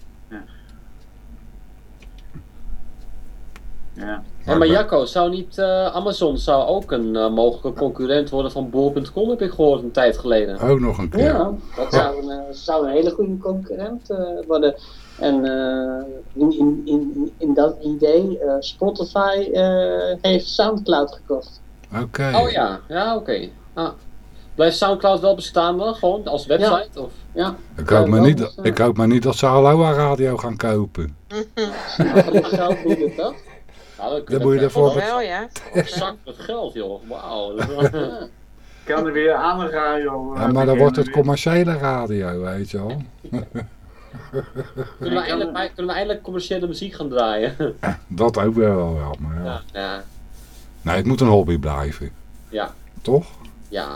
Ja. En maar Jacco, zou niet eh, Amazon zou ook een eh, mogelijke concurrent worden van Bol.com, heb ik gehoord een tijd geleden. Ook nog een keer. Ja, dat zou een, eh, zou een hele goede concurrent worden. En eh, in, in, in, in dat idee, eh, Spotify eh, heeft Soundcloud gekocht. Oké. Oh ja, ja oké. Ah. Blijft Soundcloud wel bestaan dan, gewoon als website? Of? Ja, Ik hoop, maar niet, Ja, dat, ik hoop maar niet dat ze Aloha Radio gaan kopen. geld doet het? Nou, dan, Dan moet je ervoor wel ja. een zak met geld, joh. Wauw. Ja. Kan er weer aan de radio. Ja, maar dan wordt het commerciële radio, weet je wel. kunnen, we eindelijk, kunnen we eindelijk commerciële muziek gaan draaien? Dat ook wel wel, maar ja. ja, ja. Nee, het moet een hobby blijven. Ja. Toch? ja.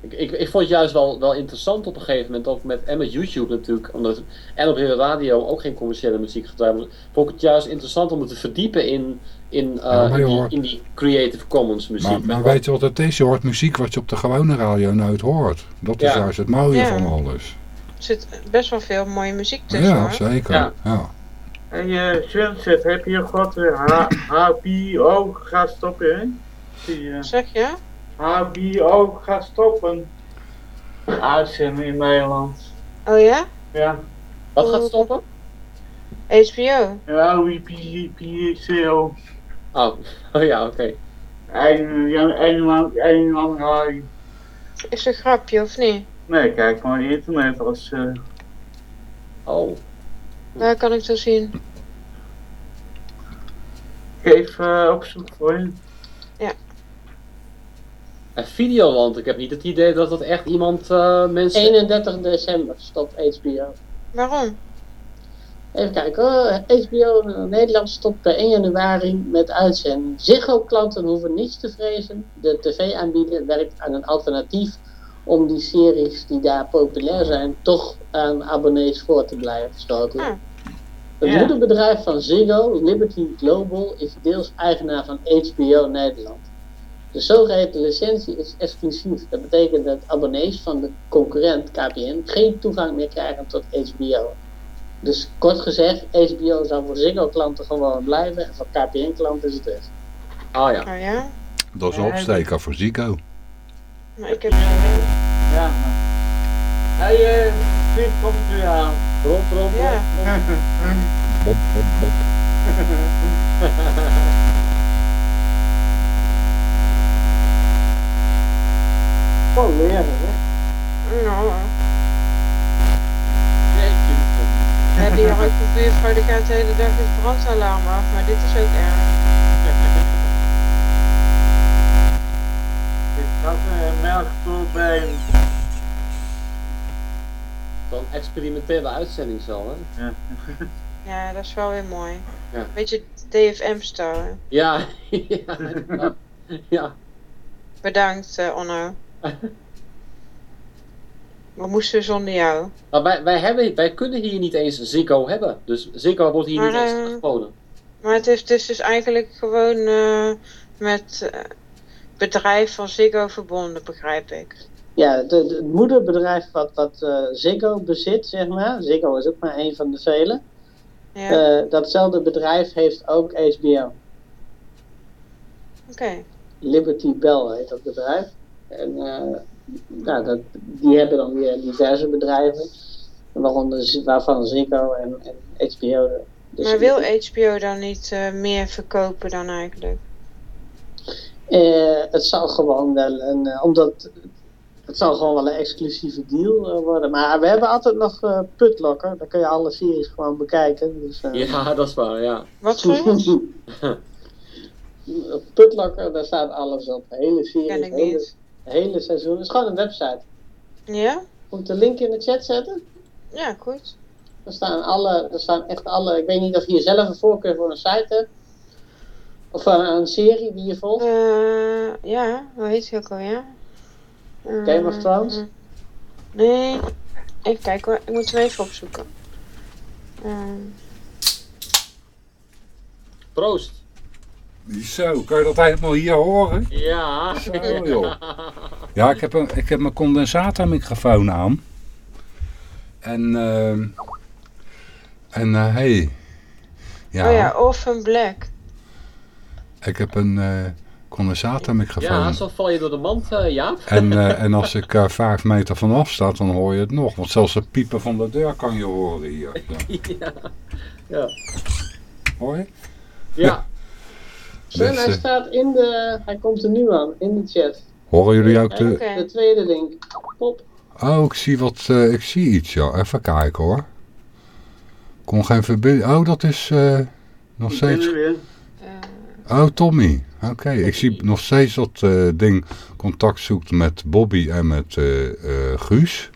Ik, ik, ik vond het juist wel, wel interessant op een gegeven moment, ook met, en met YouTube natuurlijk, omdat, en op de radio ook geen commerciële muziek gedraaid wordt, vond ik het juist interessant om me te verdiepen in, in, eh, Ja, in, die, hoort- in die Creative Commons muziek. Maar, maar weet je wat het is? Je hoort muziek wat je op de gewone radio nooit hoort. Dat is Ja. juist het mooie Ja. van alles. Er zit best wel veel mooie muziek tussen Ja, hoor. zeker. Ja. Ja. En je Sunset, heb je H- HBO gaat stoppen, eh, Zeg je? HBO gaat stoppen. Uitzending in Nederland. Oh ja? Ja. Wat gaat stoppen? HBO. Ja, WPCO. Oh, oh ja, oké. Één man, één man radio. Is een grapje of niet? Nee, kijk maar internet als. eh Oh. Waar kan ik dat zien? geef eh opzoek voor je. En Videoland, ik heb niet het idee dat dat echt iemand, eh, mensen... 31 december stopt HBO. Waarom? Even kijken hoor. HBO Nederland stopt per 1 januari met uitzending. Ziggo-klanten hoeven niets te vrezen. De tv-aanbieder werkt aan een alternatief om die series die daar populair zijn, toch aan abonnees voor te blijven schotelen. Ah. Het Ja. moederbedrijf van Ziggo, Liberty Global, is deels eigenaar van HBO Nederland. De zogeheten licentie is exclusief. Dat betekent dat abonnees van de concurrent KPN geen toegang meer krijgen tot HBO. Dus kort gezegd, HBO zal voor Ziggo-klanten gewoon blijven en voor KPN-klanten is het weg. Ah ja. Oh ja? Dat is een opsteker voor Zico. Maar ik heb... Ja. Hé, hey, uh, komt er weer aan. Rob, Rob. Ja. Bop, bop, bop. Gewoon leren, hè? Nou, Jeetje. we hebben hier ook een buurvrouw die gaat de hele dag het brandalarm af, maar dit is ook erg. Dat eh, een melkpoel een Dan experimentele uitzending zo, hè? Ja. ja, dat is wel weer mooi. Ja. Beetje DFM-stijl hè. ja, ja, ja. Bedankt, uh, Onno. We moesten zonder jou. Wij, wij, hebben, wij kunnen hier niet eens Ziggo hebben. Dus Ziggo wordt hier maar, niet eens eh, geboden. Maar het is, dus, het is, dus eigenlijk gewoon met bedrijf van Ziggo verbonden, begrijp ik. Ja, het moederbedrijf wat, wat eh, Ziggo bezit, zeg maar. Ziggo is ook maar een van de vele. Ja, Eh, datzelfde bedrijf heeft ook HBO. oké. Liberty Bell heet dat bedrijf. En eh, ja, dat, die hebben dan weer diverse bedrijven. Waaronder, waarvan Ziggo en, en HBO. Dus Maar wil HBO dan niet meer verkopen dan eigenlijk? Eh, het zal gewoon wel een, eh, omdat het zal gewoon wel een exclusieve deal eh, worden. Maar we hebben altijd nog eh Putlocker, daar kun je alle series gewoon bekijken. Dus, eh, Ja, dat is waar, ja. Wat voor Putlocker, daar staat alles op. Hele ik hele, hele seizoen. Het is gewoon een website. Ja? Moet ik de link in de chat zetten? Ja, goed. Er staan, alle, er staan echt alle. Ik weet niet of je zelf een voorkeur voor een site hebt. Of een, een serie die je volgt. Eh, ja, hoe heet die ook alweer? Eh, Game of Thrones? eh, Nee, even kijken hoor. Ik moet hem even opzoeken. Eh, Proost. Zo, kan je dat helemaal hier horen? Ja. Zo, joh. Ja, ik heb, een, ik heb mijn condensatormicrofoon aan. En, ehm en eh hey. Ja, Oh ja, Orphan Black. Ik heb een eh condensatormicrofoon. Ja, zo val je door de mand, eh, Jaap. En, eh, en als ik eh, vijf meter vanaf sta, dan hoor je het nog. Want zelfs het piepen van de deur kan je horen hier. Ja. Ja. Hoor je? ja. Sven, Dus, hij staat in de. Hij komt er nu aan, in de chat. horen jullie ook de... De tweede link. Pop. Oh, ik zie wat, eh, ik zie iets, ja. Even kijken hoor. Kon geen verbinding. Oh, dat is eh, nog Ik ben steeds. weer. Oh, Tommy. Oké, ik zie nog steeds dat eh, ding contact zoekt met Bobby en met eh, eh, Guus.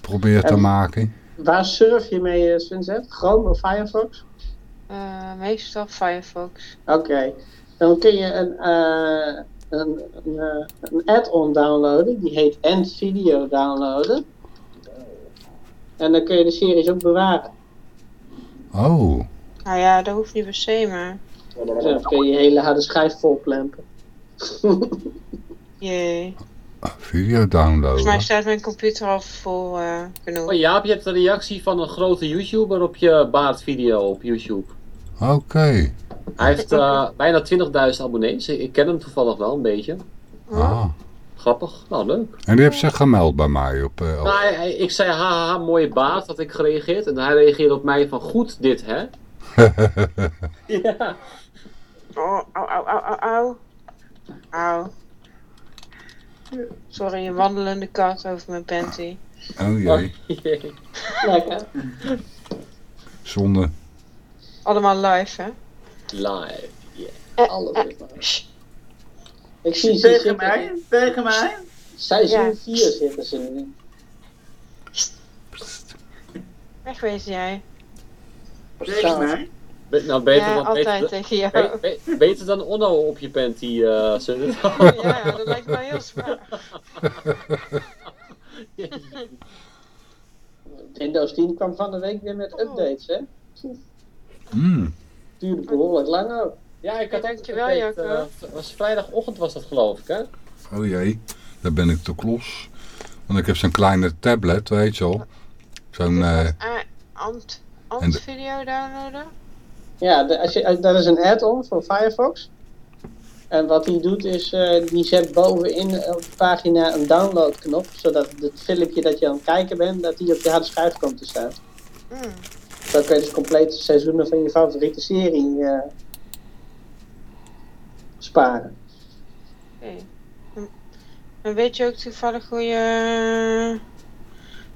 Probeer te En- maken. Waar surf je mee, Sven? Chrome of Firefox? eh, meestal Firefox. Oké. Dan kun je een, eh, een, een, een add-on downloaden. Die heet End Video downloaden. En dan kun je de series ook bewaren. Oh, Nou ja, dat hoeft niet per se, maar... Dus dan kun je je hele harde schijf volplempen. Jee. video Volgens mij downloaden. staat mijn computer al vol eh, genoeg. Oh, Jaap, je hebt een reactie van een grote YouTuber op je baardvideo op YouTube. Oké. Hij heeft eh, bijna 20.000 abonnees. Ik ken hem toevallig wel een beetje. Ah. Grappig. Nou, leuk. En die heeft zich gemeld bij mij op... eh, Nou, hij- hij- ik zei haha, mooie baard, had ik gereageerd. En hij reageerde op mij van goed dit, hè? Ja. Oh, au, au, au, au, au. Au. Sorry, een wandelende kat over mijn panty. oh jee, Lekker. zonde. Allemaal live, hè? Live. Alles is maar. Sst. Ik zie ze Tegen zitten. mij? Tegen mij? Seizoen Ja. 4 zitten ze nu. Wegwezen jij. Tegen mij? Be- nou, beter, Ja, dan, altijd beter, tegen jou. be- be- beter dan Onno op je panty, eh Sunnet. Ja, dat lijkt me heel zwaar. Windows 10 kwam van de week weer met updates, hè? Hmm. Duurde behoorlijk lang ook. Ja, ik had Dankjewel, een Jacco. update, eh, was vrijdagochtend was dat geloof ik, hè? Oh jee, daar ben ik te klos. Want ik heb zo'n kleine tablet, weet je wel. Zo'n... eh, Ah, Ant, En Ant de- video downloaden? Ja, de, als je, dat is een add-on voor Firefox. En wat hij doet is, eh, die zet bovenin op de pagina een downloadknop. Zodat het filmpje dat je aan het kijken bent, dat die op je harde schijf komt te staan. Hmm. Dan kun je dus complete seizoenen van je favoriete serie eh, sparen. Oké. En weet je ook toevallig hoe je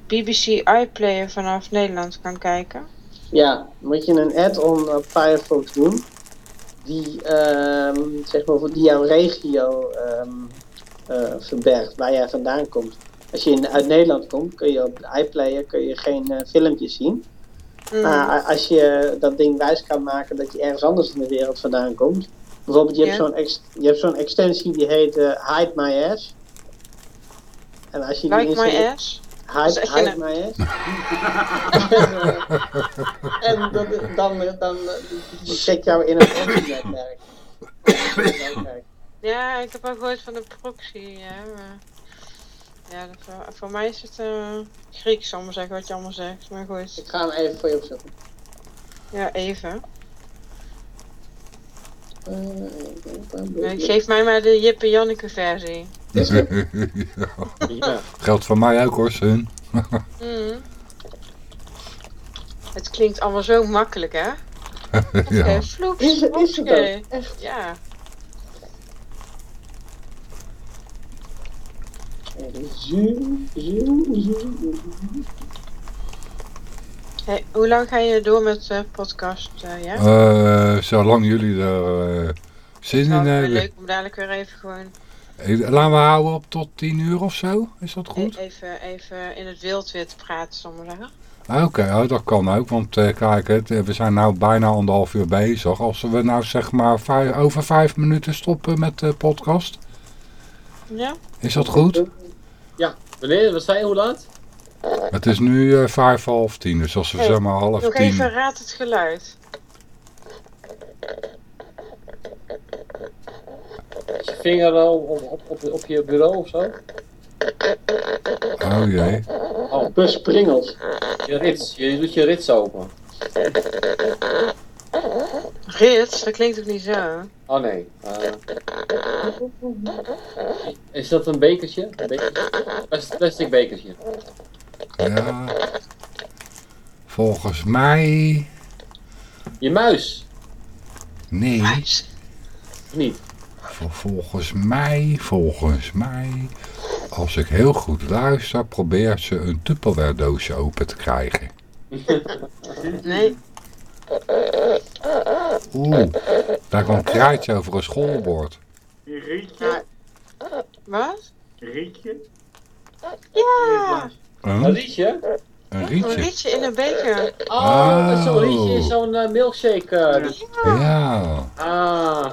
BBC iPlayer vanaf Nederland kan kijken? Ja, moet je een add-on op Firefox doen. Die, ehm, zeg maar, voor die jouw regio ehm, eh, verbergt, waar jij vandaan komt. als je in, uit Nederland komt, kun je op de iPlayer kun je geen eh, filmpjes zien. Mm. Maar als je dat ding wijs kan maken dat je ergens anders in de wereld vandaan komt. Bijvoorbeeld, je hebt Ja. zo'n ex- je hebt zo'n extensie die heet eh, Hide My Ass. En als je die my ass. Je hide nou- my ass. en dat, dan, dan eh, trekt jou in het internetmerk. Kijk. Ja, ik heb ook gehoord van de proxy. Ja, maar... ja dat, voor, mij is het eh, Grieks, maar zeggen, wat je allemaal zegt. Maar goed, Ik ga hem even voor je opzoeken. ja, even. Eh, Geef mij maar de Jippe Janneke versie. Ja. Geldt voor mij ook hoor, Sun. Mm. Het klinkt allemaal zo makkelijk, hè? ja. Vloeks, Is het- is het ook? Echt? Ja. Zoom, zoom, zoom. Hey, hoe lang ga je door met de podcast, eh, ja? Eh, zolang jullie er eh, zin in hebben. leuk om dadelijk weer even gewoon Eh, Laten we houden op tot 10 uur of zo. Is dat goed? e- even, even in het wild weer te praten, zeggen. Ah, Oké, oh, dat kan ook. Want eh, kijk, het, eh, we zijn nu bijna anderhalf uur bezig. Als we nou zeg maar vijf, over vijf minuten stoppen met de podcast. Ja? Is dat goed? Wanneer? Wat zei je? Hoe laat? Het is nu eh, vijf, half tien. Dus als we Hey, zeg maar half Nog tien... even raad het geluid. Is je vinger op, op, op, op je bureau of zo? Oh jee. Oh, Bus Pringles. je rits. Je doet je rits open. Rits, dat klinkt ook niet zo. Oh nee. eh. is dat een bekertje? Een bekertje? Plastic bekertje. Ja. Volgens mij... Je muis. Nee. Muis. Niet? Vol- Volgens mij, volgens mij... Als ik heel goed luister, probeert ze een Tupperware doosje open te krijgen. Nee. Oeh, daar kwam een krijtje over een schoolbord. Rietje. Wat? Rietje. Ja! Een Een, rietje? een rietje. rietje in een beker. Oh, Oh. zo'n rietje is zo'n eh, milkshake. eh, Ja. Ah.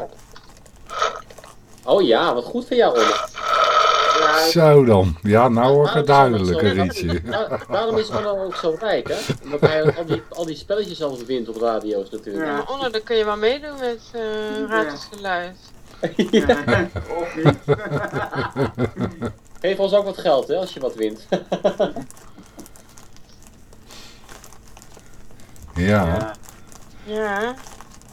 Oh ja, wat goed van jou. Ja, Zo dan. Ja, nou wordt het duidelijk, Onno een rietje. da- Daarom is Onno ook zo rijk, hè? Omdat hij al die, al die spelletjes al wint op radio's natuurlijk. Ja, Ja. maar onder, dan kun je wel meedoen met eh raad Ja. het geluid. of niet. Geef ons ook wat geld, hè, als je wat wint. Ja. Ja. Ja.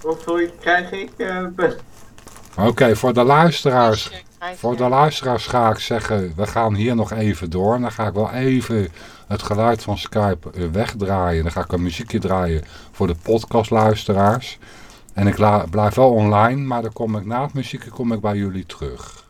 Hoeveel krijg ik? eh, per- Oké, voor de luisteraars. Voor de luisteraars ga ik zeggen, we gaan hier nog even door. En dan ga ik wel even het geluid van Skype eh, wegdraaien. Dan ga ik een muziekje draaien voor de podcastluisteraars. En ik blijf wel online, maar dan kom ik na het muziekje kom ik bij jullie terug.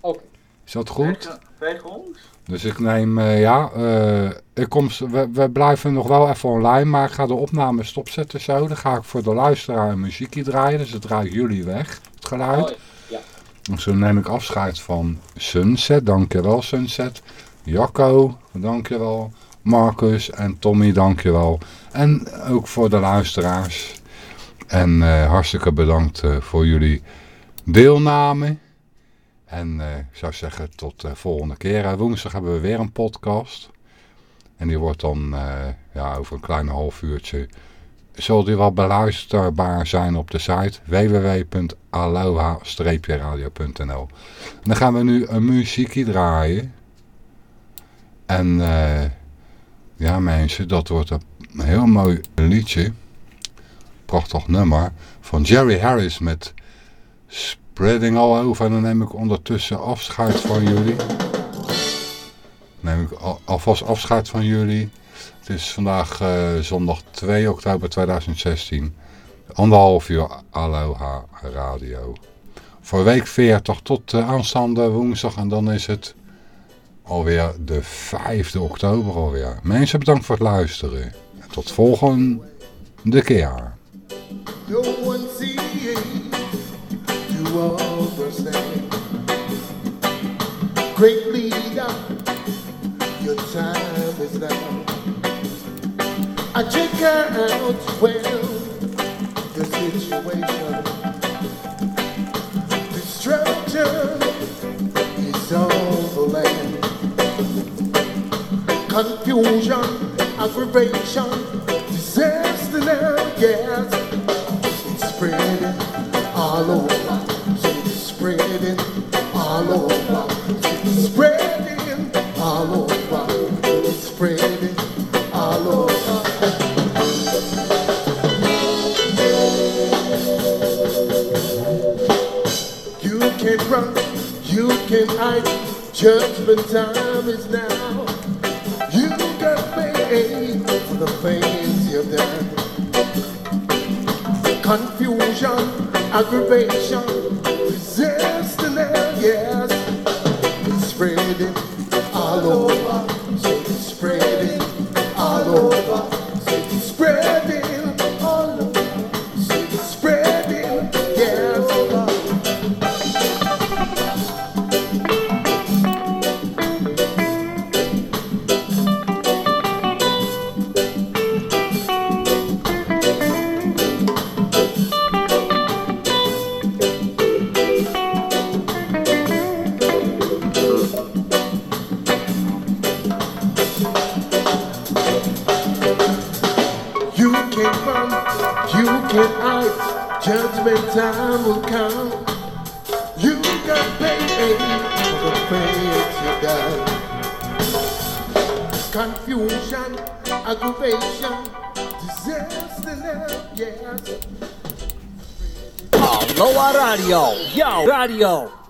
Oké. Is dat goed? Tegen, tegen ons? Dus ik neem, eh, ja, eh, ik kom, we, we blijven nog wel even online, maar ik ga de opname stopzetten zo. Dan ga ik voor de luisteraar een muziekje draaien, dus dat draai ik jullie weg, het geluid. Oh, ja. Zo neem ik afscheid van Sunset, dankjewel Sunset. Jacco, dankjewel. Marcus en Tommy, dankjewel. En ook voor de luisteraars. En eh, hartstikke bedankt voor jullie deelname. En eh, ik zou zeggen tot de volgende keer. Eh, Woensdag hebben we weer een podcast. En die wordt dan eh, ja, over een klein half uurtje. Zal die wel beluisterbaar zijn op de site www.aloha-radio.nl Dan gaan we nu een muziekje draaien. En eh, ja mensen, dat wordt een heel mooi liedje. Prachtig nummer. Van Jerry Harris met Spreading All Over. En dan neem ik ondertussen afscheid van jullie. Neem ik al- alvast afscheid van jullie. Het is vandaag eh, zondag 2 oktober 2016. Anderhalf uur Aloha Radio. Voor week 40 tot uh, aanstaande woensdag. En dan is het alweer de 5e oktober alweer. Mensen bedankt voor het luisteren. En tot volgende keer. Seems to understand. Great leader, Your time is now. I check out well the situation. Destruction is on the land. Confusion, aggravation, disaster now, yes. It's spreading all over. Spreading all over. It's spreading. You can run, you can hide. Judgment time is now. You got paid for the things you've done. Confusion, aggravation, now, yes. Spreading Radio, jouw radio.